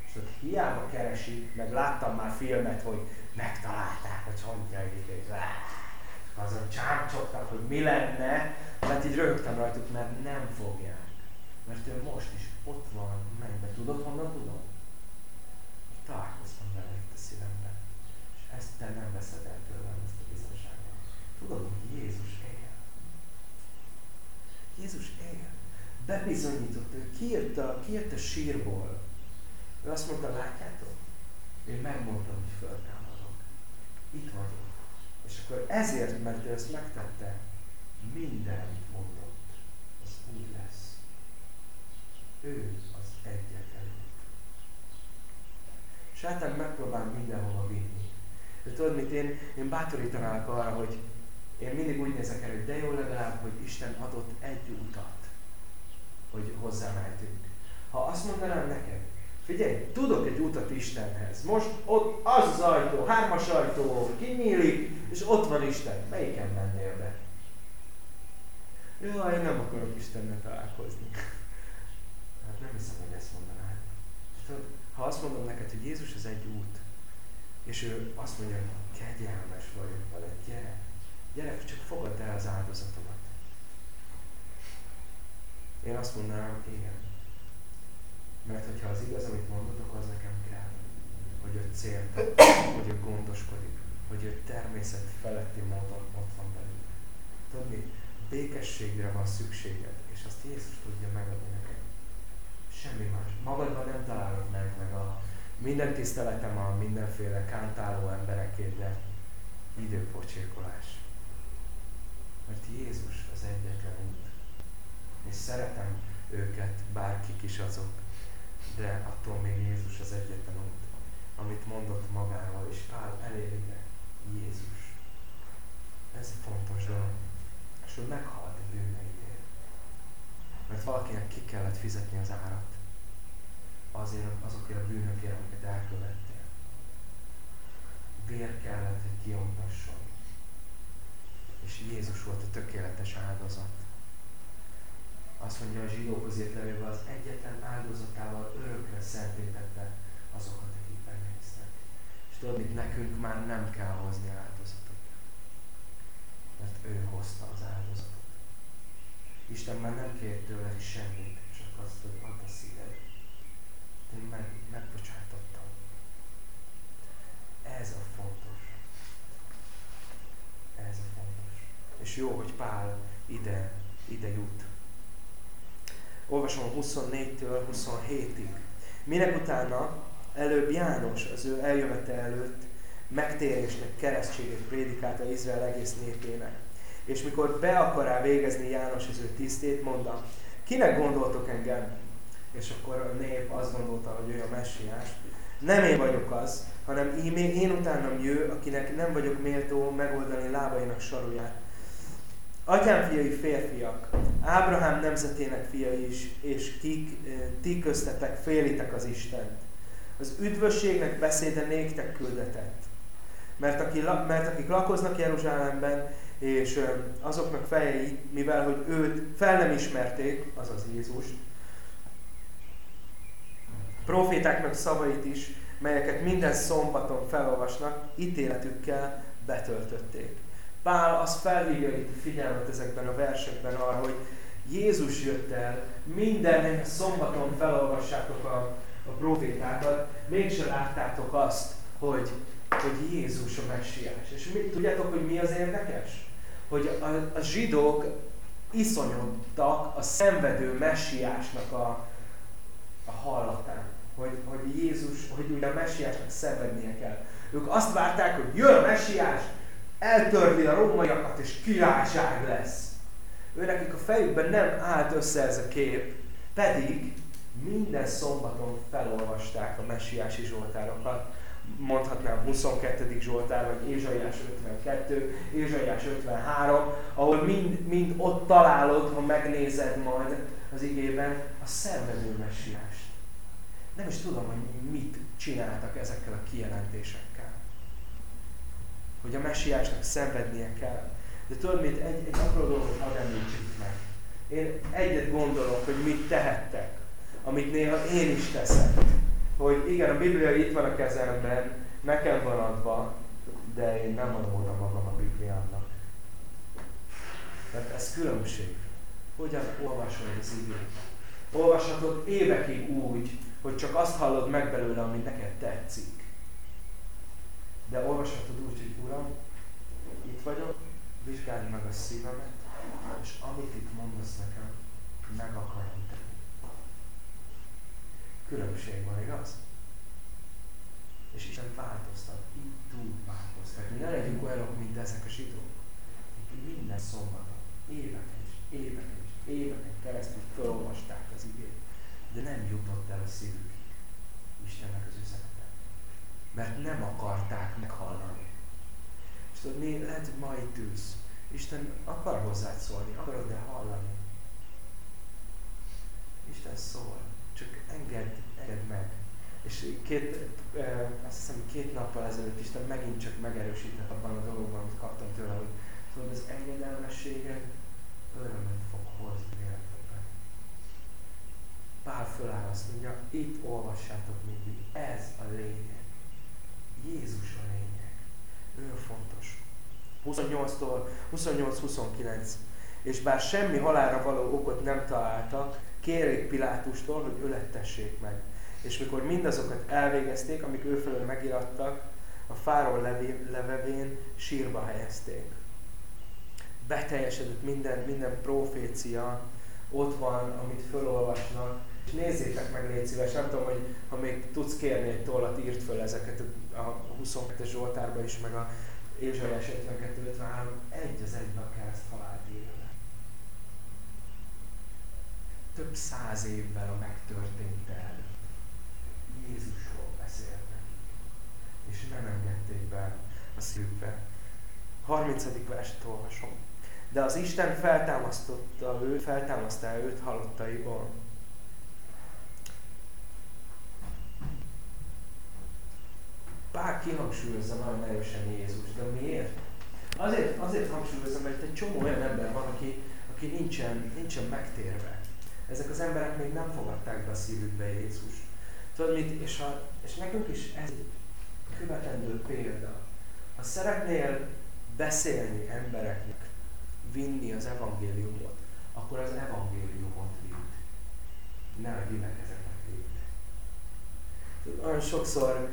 És ott hiába keresik, meg láttam már filmet, hogy megtalálták a csontjait, és azon csámcsogtak, hogy mi lenne, mert így rögtem rajtuk, mert nem fogják. Mert ő most is ott van, mennybe. Tudod, honnan tudom? Találkoztam vele itt a szívemben. És ezt te nem veszed el tőlem, ezt a bizonságot. Tudod, hogy Jézus él. Jézus él. Bebizonyított, ő kiírta, kiírta sírból. Ő azt mondta, látjátok? Én megmondtam, hogy föltámadok. Itt vagyok. És akkor ezért, mert ő ezt megtette, minden mondott, az úgy lesz. Ő az egyetlen. Sátán megpróbál mindenhova vinni. De tudod mit, én, én bátorítanálak arra, hogy én mindig úgy nézek el, hogy de jó legalább, hogy Isten adott egy utat, hogy hozzámehetünk. Ha azt mondanám neked, Figyelj, tudok egy utat Istenhez. Most ott az az ajtó, hármas ajtó, kinyílik, és ott van Isten. Melyiken mennél be? Jaj, nem akarok Istennel találkozni. Hát nem hiszem, hogy ezt mondanád. Ha azt mondom neked, hogy Jézus az egy út, és ő azt mondja, kegyelmes vagyok vele, gyere, gyere, csak fogadd el az áldozatomat. Én azt mondanám, igen, mert hogyha az igaz, amit akkor az nekem kell. Hogy ő célt, hogy ő gondoskodik, hogy ő természet feletti módon ott van belül. Tudod mi? Békességre van szükséged, és azt Jézus tudja megadni neked. Semmi más. Magadban nem találod meg, meg a minden tiszteletem a mindenféle kántáló emberekét, de időpocsékolás. Mert Jézus az egyetlen út. És szeretem őket, bárkik is azok, de attól még Jézus az egyetlen út, amit mondott magáról, és Pál elérje Jézus. Ez fontos dolog. És ő meghalt a bűneidért. Mert valakinek ki kellett fizetni az árat. Azért azokért a bűnökért, amiket elkövettél. Vér kellett, hogy kiontasson. És Jézus volt a tökéletes áldozat azt mondja a zsidókhoz írt levélben, az egyetlen áldozatával örökre szentétette azokat, tudod, mit nekünk már nem kell hozni áldozatot. Mert ő hozta az áldozatot. Isten már nem kér tőled semmit, csak azt, hogy add a szíved. Én meg, megbocsátottam. Ez a fontos. Ez a fontos. És jó, hogy Pál ide, ide jut. Olvasom a 24-től 27-ig. Minek utána előbb János az ő eljövetel előtt megtérésnek keresztségét prédikálta Izrael egész népének. És mikor be akar rá végezni János az ő tisztét, mondta, kinek gondoltok engem? És akkor a nép azt gondolta, hogy ő a messiás. Nem én vagyok az, hanem én, én utánam jő, akinek nem vagyok méltó megoldani lábainak saruját. Atyám fiai férfiak, Ábrahám nemzetének fiai is, és kik, eh, ti köztetek félitek az Istent. Az üdvösségnek beszéde néktek küldetett. Mert, aki, mert akik lakoznak Jeruzsálemben, és eh, azoknak fejei, mivel hogy őt fel nem ismerték, azaz Jézust, profétáknak szavait is, melyeket minden szombaton felolvasnak, ítéletükkel betöltötték. Pál az felhívja itt a figyelmet ezekben a versekben arra, hogy Jézus jött el, minden szombaton felolvassátok a, a profétákat, mégse láttátok azt, hogy, hogy Jézus a messiás. És mi, tudjátok, hogy mi az érdekes? Hogy a, a zsidók iszonyodtak a szenvedő messiásnak a, a hallatán. Hogy, hogy Jézus, hogy ugye a messiásnak szenvednie kell. Ők azt várták, hogy jön a messiás, eltörli a rómaiakat, és királyság lesz. Ő nekik a fejükben nem állt össze ez a kép, pedig minden szombaton felolvasták a messiási zsoltárokat. Mondhatnám 22. Zsoltár, vagy Ézsaiás 52, Ézsaiás 53, ahol mind, mind ott találod, ha megnézed majd az igében, a szenvedő messiást. Nem is tudom, hogy mit csináltak ezekkel a kijelentésekkel hogy a messiásnak szenvednie kell. De tudod mit? Egy, egy apró dolgot hadd említsük meg. Én egyet gondolok, hogy mit tehettek, amit néha én is teszek. Hogy igen, a Biblia itt van a kezemben, nekem van adva, de én nem adom oda magam a Bibliának. Tehát ez különbség. Hogyan olvasod az igét? Olvashatod évekig úgy, hogy csak azt hallod meg belőle, ami neked tetszik. De olvashatod úgy, hogy Uram, itt vagyok, vizsgálj meg a szívemet, és amit itt mondasz nekem, meg akarom tenni. Különbség van, igaz? És Isten változtat, itt tud változtatni. Ne legyünk olyanok, mint ezek a zsidók, akik minden szombaton, éveken és éveken és éveken keresztül felolvasták az igét, de nem jutott el a szívük Istennek az üzenet mert nem akarták meghallani. És tudod, mi lehet, hogy ma itt ülsz. Isten akar hozzád szólni, akarod de hallani. Isten szól, csak engedd, engedd meg. És két, eh, azt hiszem két nappal ezelőtt Isten megint csak megerősített abban a dologban, amit kaptam tőle, hogy tudod, az engedelmességed örömet fog hozni életedben. Pál föláll azt mondja, itt olvassátok mindig, ez a lényeg. Jézus a lényeg. Nagyon fontos. 28-tól 28-29. És bár semmi halára való okot nem találtak, kérik Pilátustól, hogy ölettessék meg. És mikor mindazokat elvégezték, amik ő felől megirattak, a fáról levevén sírba helyezték. Beteljesedett minden, minden profécia, ott van, amit felolvasnak, és nézzétek meg, légy szíves, nem tudom, hogy ha még tudsz kérni egy tollat, írt föl ezeket a 22-es Zsoltárba is, meg a Ézsaiás 52-53, egy az egybe a kereszt halált élve. Több száz évvel a megtörtént el. Jézusról beszéltek. És nem engedték be a szívükbe. 30. verset olvasom. De az Isten feltámasztotta őt, feltámasztá őt halottaiból Pál kihangsúlyozza nagyon erősen Jézus, de miért? Azért, azért hangsúlyozza, mert egy csomó olyan ember van, aki, aki nincsen, nincsen megtérve. Ezek az emberek még nem fogadták be a szívükbe Jézus. Tudod mit? És, a, és nekünk is ez követendő példa. Ha szeretnél beszélni embereknek, vinni az evangéliumot, akkor az evangéliumot vidd. Ne a gyülekezetet vidd. Olyan sokszor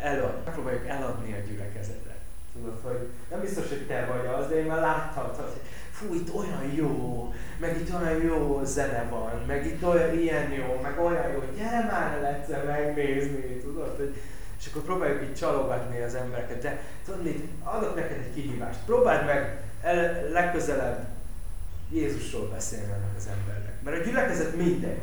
elad, megpróbáljuk eladni a gyülekezetet. Tudod, hogy nem biztos, hogy te vagy az, de én már láttam, hogy fú, itt olyan jó, meg itt olyan jó zene van, meg itt olyan ilyen jó, meg olyan jó, gyere már el egyszer megnézni, tudod, hogy és akkor próbáljuk így csalogatni az embereket, de tudod mit, adok neked egy kihívást, próbáld meg el, legközelebb Jézusról beszélni ennek az embernek. Mert a gyülekezet mindegy.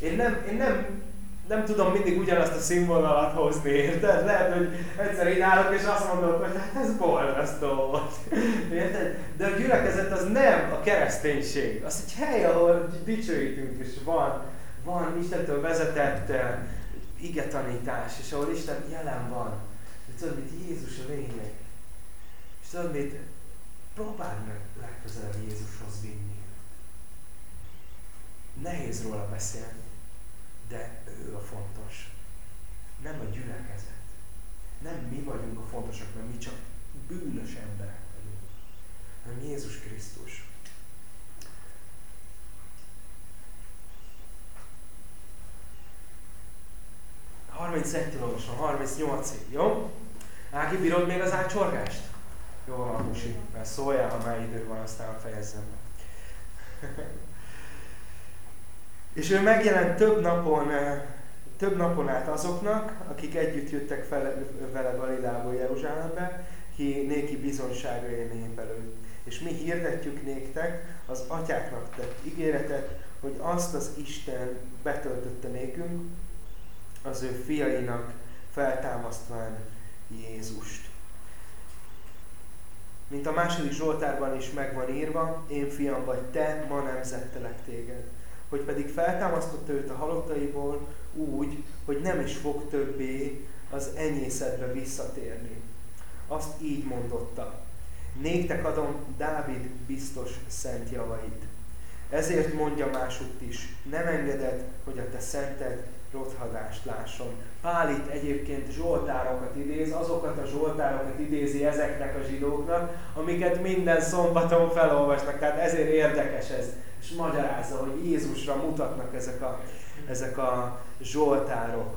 Én nem, én nem nem tudom mindig ugyanazt a színvonalat hozni, érted? Lehet, hogy egyszer én állok és azt mondom, hogy hát ez borzasztó volt. Érted? De a gyülekezet az nem a kereszténység. Az egy hely, ahol dicsőítünk, és van, van Istentől vezetett uh, igetanítás, és ahol Isten jelen van. De tudod, mit Jézus a lényeg. És tudod, mit próbáld meg legközelebb Jézushoz vinni. Nehéz róla beszélni, de ő a fontos. Nem a gyülekezet. Nem mi vagyunk a fontosak, mert mi csak bűnös emberek vagyunk, hanem Jézus Krisztus. A 31 olvasom, 38-ig, jó? Ági, bírod még az ácsorgást? Jó van, mert szóljál, ha már idő van, aztán fejezzem be. És ő megjelent több napon, eh, több napon át azoknak, akik együtt jöttek vele Galilából Jeruzsálembe, ki néki bizonságai nép előtt. És mi hirdetjük néktek az atyáknak tett ígéretet, hogy azt az Isten betöltötte nékünk, az ő fiainak feltámasztván Jézust. Mint a második Zsoltárban is megvan írva, én fiam vagy te, ma nemzettelek téged hogy pedig feltámasztotta őt a halottaiból úgy, hogy nem is fog többé az enyészetbe visszatérni. Azt így mondotta. Néktek adom Dávid biztos szent javait. Ezért mondja másutt is, nem engeded, hogy a te szented rothadást lásson. Pál itt egyébként zsoltárokat idéz, azokat a zsoltárokat idézi ezeknek a zsidóknak, amiket minden szombaton felolvasnak, tehát ezért érdekes ez és magyarázza, hogy Jézusra mutatnak ezek a, ezek a zsoltárok.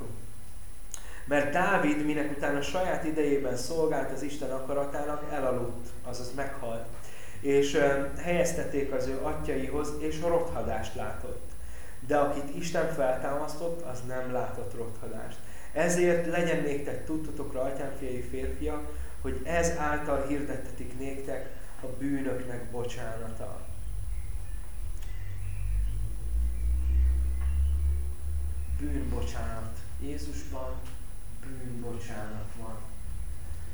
Mert Dávid, minek utána saját idejében szolgált az Isten akaratának, elaludt, azaz meghalt. És helyeztették az ő atyaihoz, és rothadást látott. De akit Isten feltámasztott, az nem látott rothadást. Ezért legyen néktek tudtotokra, atyámfiai férfiak, hogy ez által hirdettetik néktek a bűnöknek bocsánata. bűnbocsánat. Jézusban bűnbocsánat van.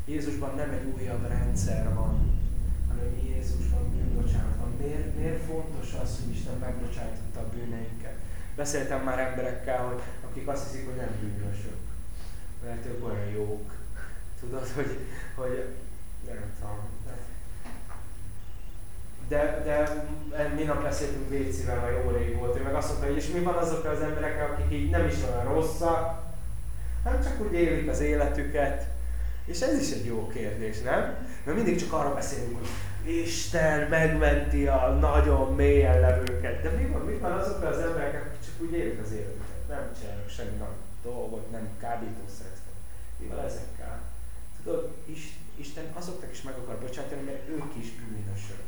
Jézusban nem egy újabb rendszer van, hanem Jézusban bűnbocsánat van. Miért, miért fontos az, hogy Isten megbocsájtotta a bűneinket? Beszéltem már emberekkel, hogy akik azt hiszik, hogy nem bűnösök, mert ők olyan jók. Tudod, hogy, hogy nem tudom, de, de minap beszéltünk Bécivel, vagy jó rég volt, ő meg azt mondta, hogy és mi van azokkal az emberekkel, akik így nem is olyan rosszak, hanem csak úgy élik az életüket. És ez is egy jó kérdés, nem? Mert mindig csak arra beszélünk, hogy Isten megmenti a nagyon mélyen levőket. De mi van, mi van azokkal az emberekkel, úgy élik az életüket? Nem csinálnak semmi nagy dolgot, nem kábítószereznek. Mi van ezekkel? Tudod, Isten azoknak is meg akar bocsátani, mert ők is bűnösök.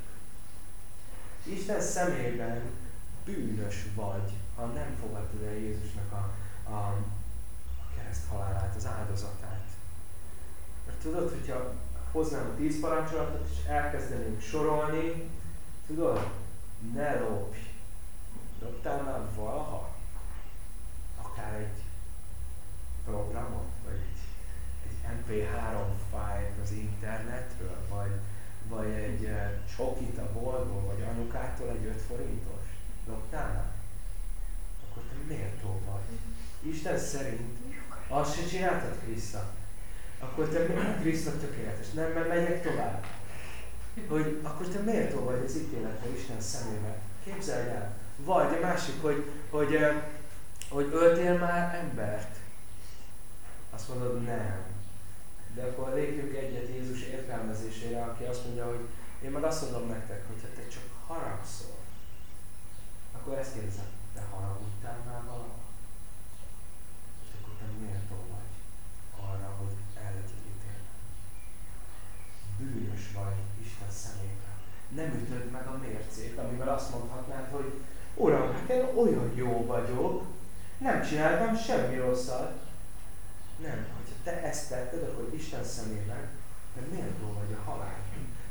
Isten szemében bűnös vagy, ha nem fogadod el Jézusnak a, a, a kereszt halálát, az áldozatát. Mert tudod, hogyha hoznám a tíz parancsolatot, és elkezdenünk sorolni, tudod, ne lopj. Loptál már valaha? Akár egy programot, vagy egy, egy MP3 fájlt az internetről, vagy vagy egy eh, csokit a boltból, vagy anyukától egy 5 forintos loptál akkor te méltó vagy. Isten szerint azt se csináltad Kriszta. Akkor te Kriszta tökéletes. Nem, mert megyek tovább. Hogy akkor te méltó vagy az ítéletre Isten szemébe. Képzeld el. Vagy a másik, hogy, hogy, eh, hogy öltél már embert. Azt mondod, nem. De akkor lépjünk egyet Jézus értelmezésére, aki azt mondja, hogy én meg azt mondom nektek, hogy ha te csak haragszol, akkor ezt kérdezem, te haragudtál már valaha? És akkor te méltó vagy arra, hogy el legyél. Bűnös vagy Isten szemében. Nem ütöd meg a mércét, amivel azt mondhatnád, hogy Uram, hát én olyan jó vagyok, nem csináltam semmi rosszat. Nem, hogyha te ezt tetted, akkor Isten szemében te méltó vagy a halál.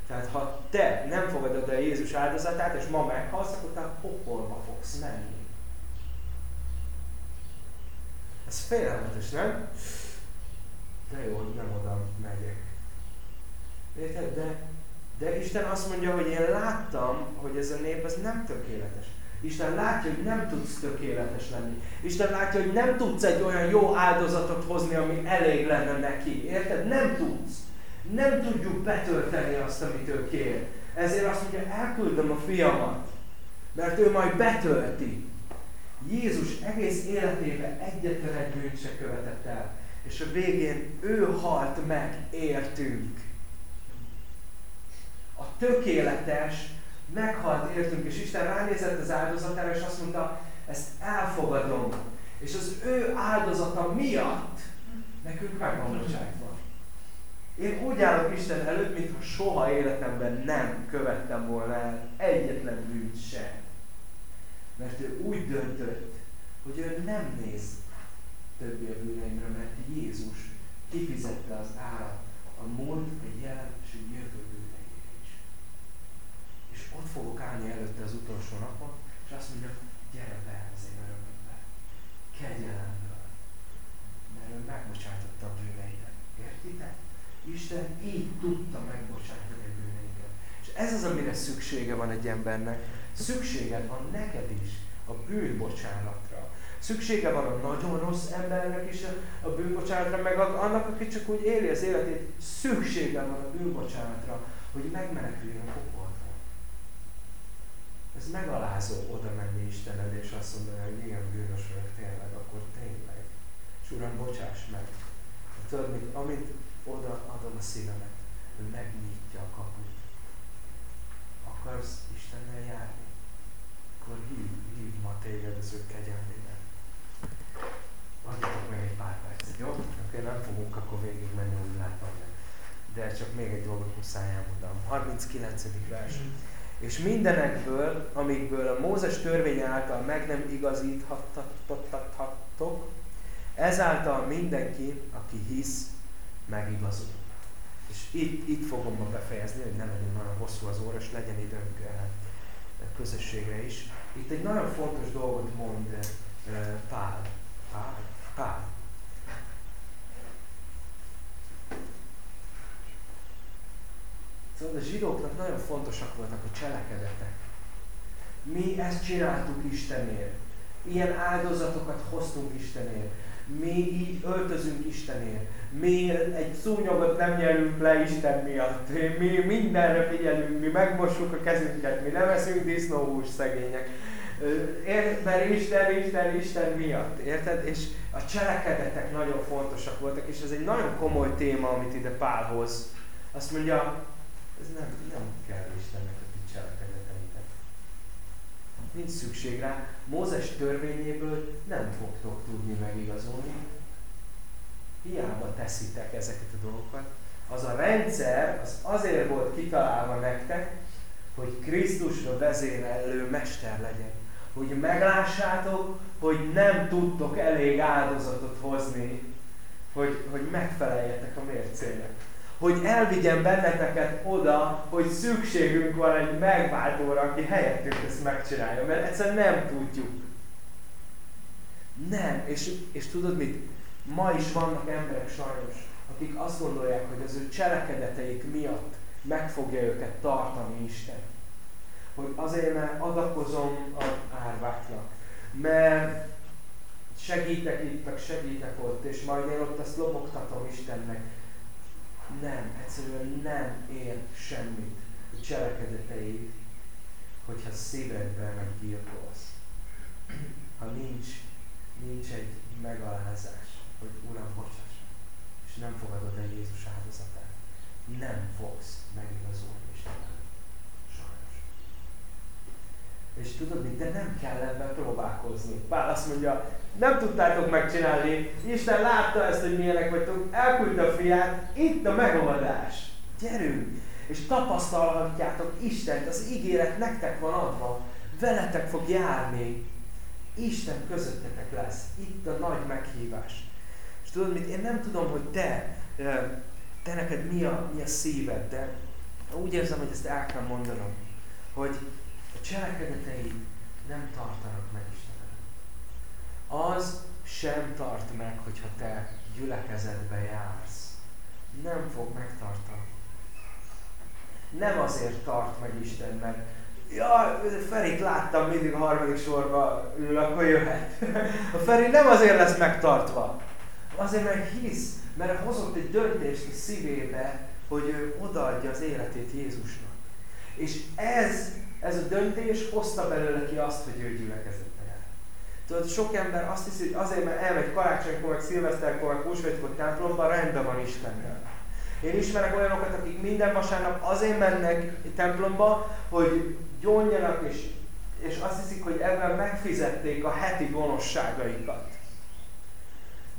Tehát ha te nem fogadod el Jézus áldozatát, és ma meghalsz, akkor te pokolba fogsz menni. Ez félelmetes, nem? De jó, hogy nem oda megyek. Érted? De, de Isten azt mondja, hogy én láttam, hogy ez a nép ez nem tökéletes. Isten látja, hogy nem tudsz tökéletes lenni. Isten látja, hogy nem tudsz egy olyan jó áldozatot hozni, ami elég lenne neki. Érted? Nem tudsz. Nem tudjuk betölteni azt, amit ő kér. Ezért azt mondja, elküldöm a fiamat, mert ő majd betölti. Jézus egész életében egyetlen egy bűnt se követett el. És a végén ő halt meg, értünk. A tökéletes meghalt értünk, és Isten ránézett az áldozatára, és azt mondta, ezt elfogadom. És az ő áldozata miatt nekünk meg van bocsájtva. Én úgy állok Isten előtt, mintha soha életemben nem követtem volna el egyetlen bűnt sem. Mert ő úgy döntött, hogy ő nem néz többé a bűneimre, mert Jézus kifizette az árat a múlt, a jelen és a jövő bűneire is. És ott fogok állni előtte az utolsó napon, és azt mondja, gyere be az én örömömbe. Kegyelemből. Mert ő megbocsájtotta a bűneidet. Értitek? Isten így tudta megbocsátani a bűneinket. És ez az, amire szüksége van egy embernek. Szüksége van neked is a bűnbocsánatra. Szüksége van a nagyon rossz embernek is a, bűnbocsánatra, meg annak, aki csak úgy éli az életét, szüksége van a bűnbocsánatra, hogy megmeneküljön a pokoltól. Ez megalázó oda menni Istened, és azt mondani, hogy igen, bűnös vagyok tényleg, akkor tényleg. És Uram, bocsáss meg. Tudod, mit, amit oda adom a szívemet, ő megnyitja a kaput. Akarsz Istennel járni? Akkor hív, hív ma téged az ő kegyelmében. Adjatok meg egy pár percet, jó? Oké, nem fogunk akkor végig menni, úgy látom. De csak még egy dolgot muszáj elmondanom. 39. vers. És mindenekből, amikből a Mózes törvény által meg nem igazíthattatok, ezáltal mindenki, aki hisz, megigazul. És itt, itt fogom ma befejezni, hogy nem legyen nagyon hosszú az óra, és legyen időnk eh, közösségre is. Itt egy nagyon fontos dolgot mond eh, Pál. Pál. Pál. Szóval a zsidóknak nagyon fontosak voltak a cselekedetek. Mi ezt csináltuk Istenért. Ilyen áldozatokat hoztunk Istenért. Mi így öltözünk Istenért mi egy szúnyogot nem nyelünk le Isten miatt. Mi mindenre figyelünk, mi megmossuk a kezünket, mi nem eszünk disznóhús szegények. Mert Isten, Isten, Isten miatt, érted? És a cselekedetek nagyon fontosak voltak, és ez egy nagyon komoly téma, amit ide Pál hoz. Azt mondja, ez nem, nem kell Istennek a ti cselekedeteitek. Nincs szükség rá. Mózes törvényéből nem fogtok tudni megigazolni, hiába teszitek ezeket a dolgokat. Az a rendszer az azért volt kitalálva nektek, hogy Krisztusra vezérelő mester legyen. Hogy meglássátok, hogy nem tudtok elég áldozatot hozni, hogy, hogy megfeleljetek a mércének. Hogy elvigyen benneteket oda, hogy szükségünk van egy megváltóra, aki helyettünk ezt megcsinálja, mert egyszerűen nem tudjuk. Nem, és, és tudod mit? Ma is vannak emberek sajnos, akik azt gondolják, hogy az ő cselekedeteik miatt meg fogja őket tartani Isten. Hogy azért, mert adakozom az árváknak, mert segítek itt, meg segítek ott, és majd én ott ezt lobogtatom Istennek. Nem, egyszerűen nem ér semmit a cselekedetei, hogyha szívedben meggyilkolsz. Ha nincs, nincs egy megalázás hogy Uram, bocsáss és nem fogadod el Jézus áldozatát, nem fogsz megigazolni Istenem. Sajnos. És tudod mit? De nem kell ebben próbálkozni. Pál azt mondja, nem tudtátok megcsinálni, Isten látta ezt, hogy milyenek vagytok, elküldte a fiát, itt a megoldás. Gyerünk! És tapasztalhatjátok Istent, az ígéret nektek van adva, veletek fog járni. Isten közöttetek lesz. Itt a nagy meghívás. És tudod mit? Én nem tudom, hogy te, te neked mi a, mi a szíved, de úgy érzem, hogy ezt el kell mondanom, hogy cselekedeteid nem tartanak meg Istenem. Az sem tart meg, hogyha te gyülekezetbe jársz. Nem fog megtartani. Nem azért tart meg Isten, mert ja, Ferit láttam mindig a harmadik sorba ül, akkor jöhet. A Feri nem azért lesz megtartva, azért mert hisz, mert hozott egy döntést a szívébe, hogy ő odaadja az életét Jézusnak. És ez, ez a döntés hozta belőle ki azt, hogy ő gyülekezetbe jár. Tudod, sok ember azt hiszi, hogy azért, mert elmegy karácsonykor, meg szilveszterkor, meg húsvétkor templomba, rendben van Istennel. Én ismerek olyanokat, akik minden vasárnap azért mennek templomba, hogy gyónjanak, és, és azt hiszik, hogy ebben megfizették a heti gonoszságaikat.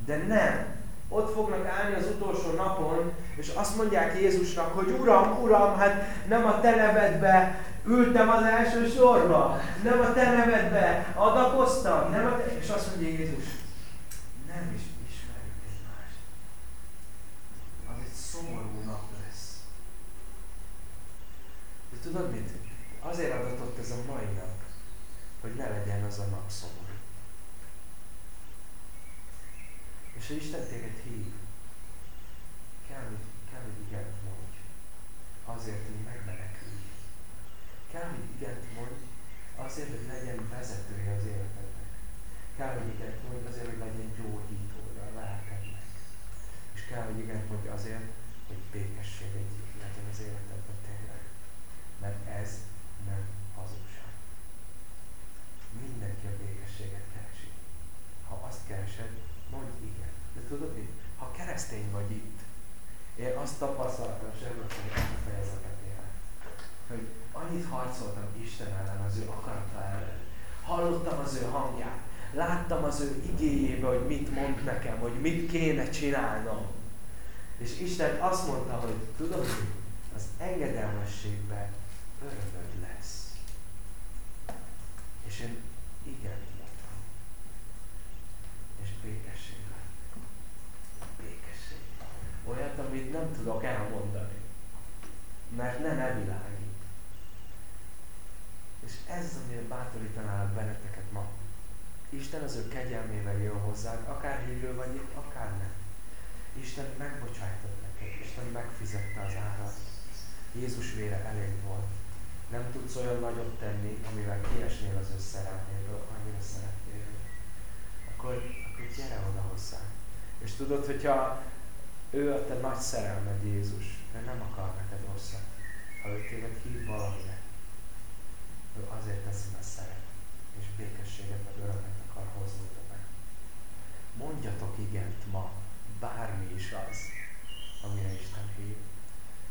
De nem. Ott fognak állni az utolsó napon, és azt mondják Jézusnak, hogy Uram, Uram, hát nem a te nevedbe ültem az első sorba, nem a te nevedbe adakoztam, nem a te... És azt mondja Jézus, nem is ismerjük egymást. Az egy szomorú nap lesz. De tudod mit? Azért adatott ez a mai nap, hogy ne legyen az a nap szomorú. És Isten téged hív, kell, hogy, kell, hogy igent mondj. Azért, hogy megmenekülj. Kell, hogy igent mondj, azért, hogy legyen vezetője az életednek. Kell, hogy igent mondj, azért, hogy legyen gyógyítója a lelkednek. És kell, hogy igent mondj azért, hogy békesség legyen az életedben tényleg. Mert ez nem hazugság. Mindenki a békességet keresi. Ha azt keresed, mondj igen. De tudod mit? Ha keresztény vagy itt, én azt tapasztaltam, Zsebroton ezt a fejezetet élen, hogy annyit harcoltam Isten ellen, az ő akarata ellen. Hallottam az ő hangját, láttam az ő igéjébe, hogy mit mond nekem, hogy mit kéne csinálnom. És Isten azt mondta, hogy tudod, az engedelmességben örömöd lesz. És én igen mondtam. És békesség lett. Békesség. Olyat, amit nem tudok elmondani. Mert nem evilági. És ez az, amire bátorítanálak benneteket ma. Isten az ő kegyelmével jön hozzád, akár hívő vagy akár nem. Isten megbocsájtott neked, Isten megfizette az árat. Jézus vére elég volt nem tudsz olyan nagyot tenni, amivel kiesnél az ő szerelméből, annyira szeretnél. Akkor, akkor gyere oda hozzá. És tudod, hogyha ő a te nagy szerelmed Jézus, ő nem akar neked rosszat. Ha ő téged hív valamire, ő azért teszi, mert szeret. És békességet, meg örömet akar hozni meg. Mondjatok igent ma, bármi is az, amire Isten hív.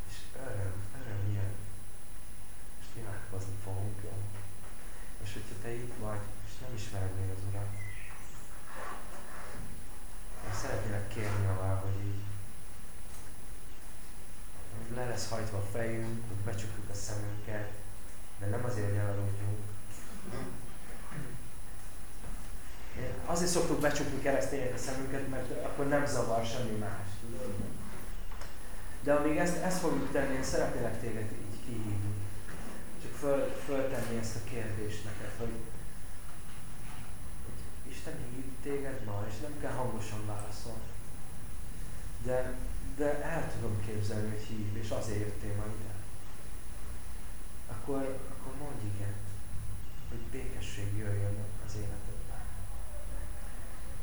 És öröm, öröm jön imádkozni fogunk, jó? És hogyha te itt vagy, és nem ismered még az Urat, én szeretnélek kérni arra, hogy így hogy le lesz hajtva a fejünk, hogy becsukjuk a szemünket, de nem azért nyelvelődjünk. Azért szoktuk becsukni keresztények a szemünket, mert akkor nem zavar semmi más. De amíg ezt, ezt fogjuk tenni, én szeretnélek téged így kihívni föl, föltenni ezt a kérdést neked, hogy, hogy Isten hív téged ma, és nem kell hangosan válaszolni. De, de el tudom képzelni, hogy hív, és azért jöttél ma ide. Akkor, akkor mondj igen, hogy békesség jöjjön az életedben.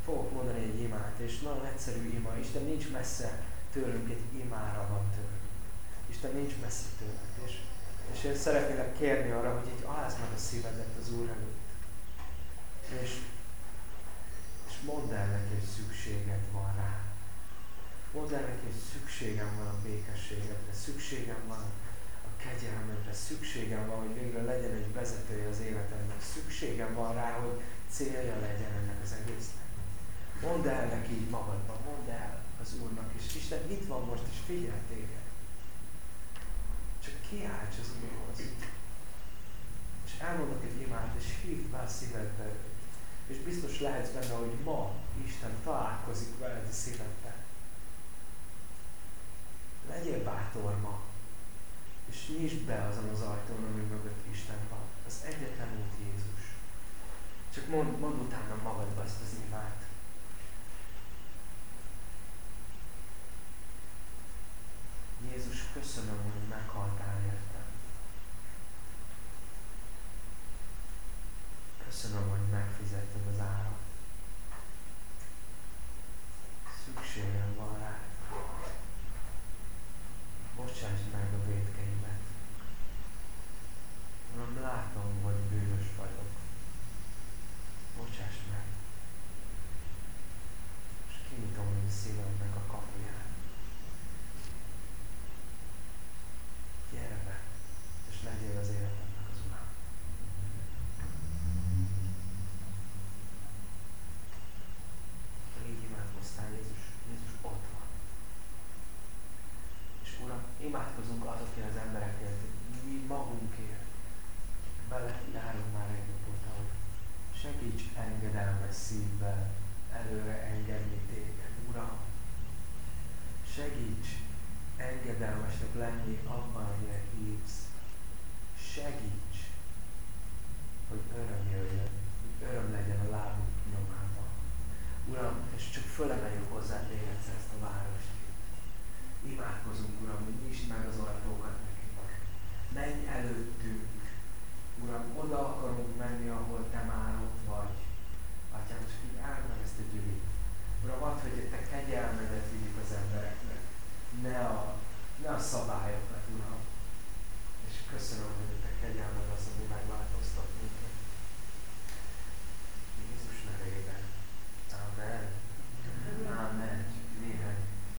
Fogok mondani egy imát, és nagyon egyszerű ima. Isten nincs messze tőlünk, egy imára van tőlünk. Isten nincs messze tőlünk. És és én szeretnélek kérni arra, hogy így alázd meg a szívedet az Úr előtt. És, és mondd el neki, hogy szükséged van rá. Mondd neki, hogy szükségem van a békességedre, szükségem van a kegyelmedre, szükségem van, hogy végre legyen egy vezetője az életemnek, szükségem van rá, hogy célja legyen ennek az egésznek. Mondd el neki így magadban, mondd el az Úrnak, és Isten itt van most, és figyel téged. Csak kiálts az Úrhoz. És elmondok egy imát, és hívd a szívedbe. És biztos lehetsz benne, hogy ma Isten találkozik veled a szívedbe. Legyél bátor ma, és nyisd be azon az ajtón, ami mögött Isten van. Az egyetlen út Jézus. Csak mond, mond utána magadba ezt az imát.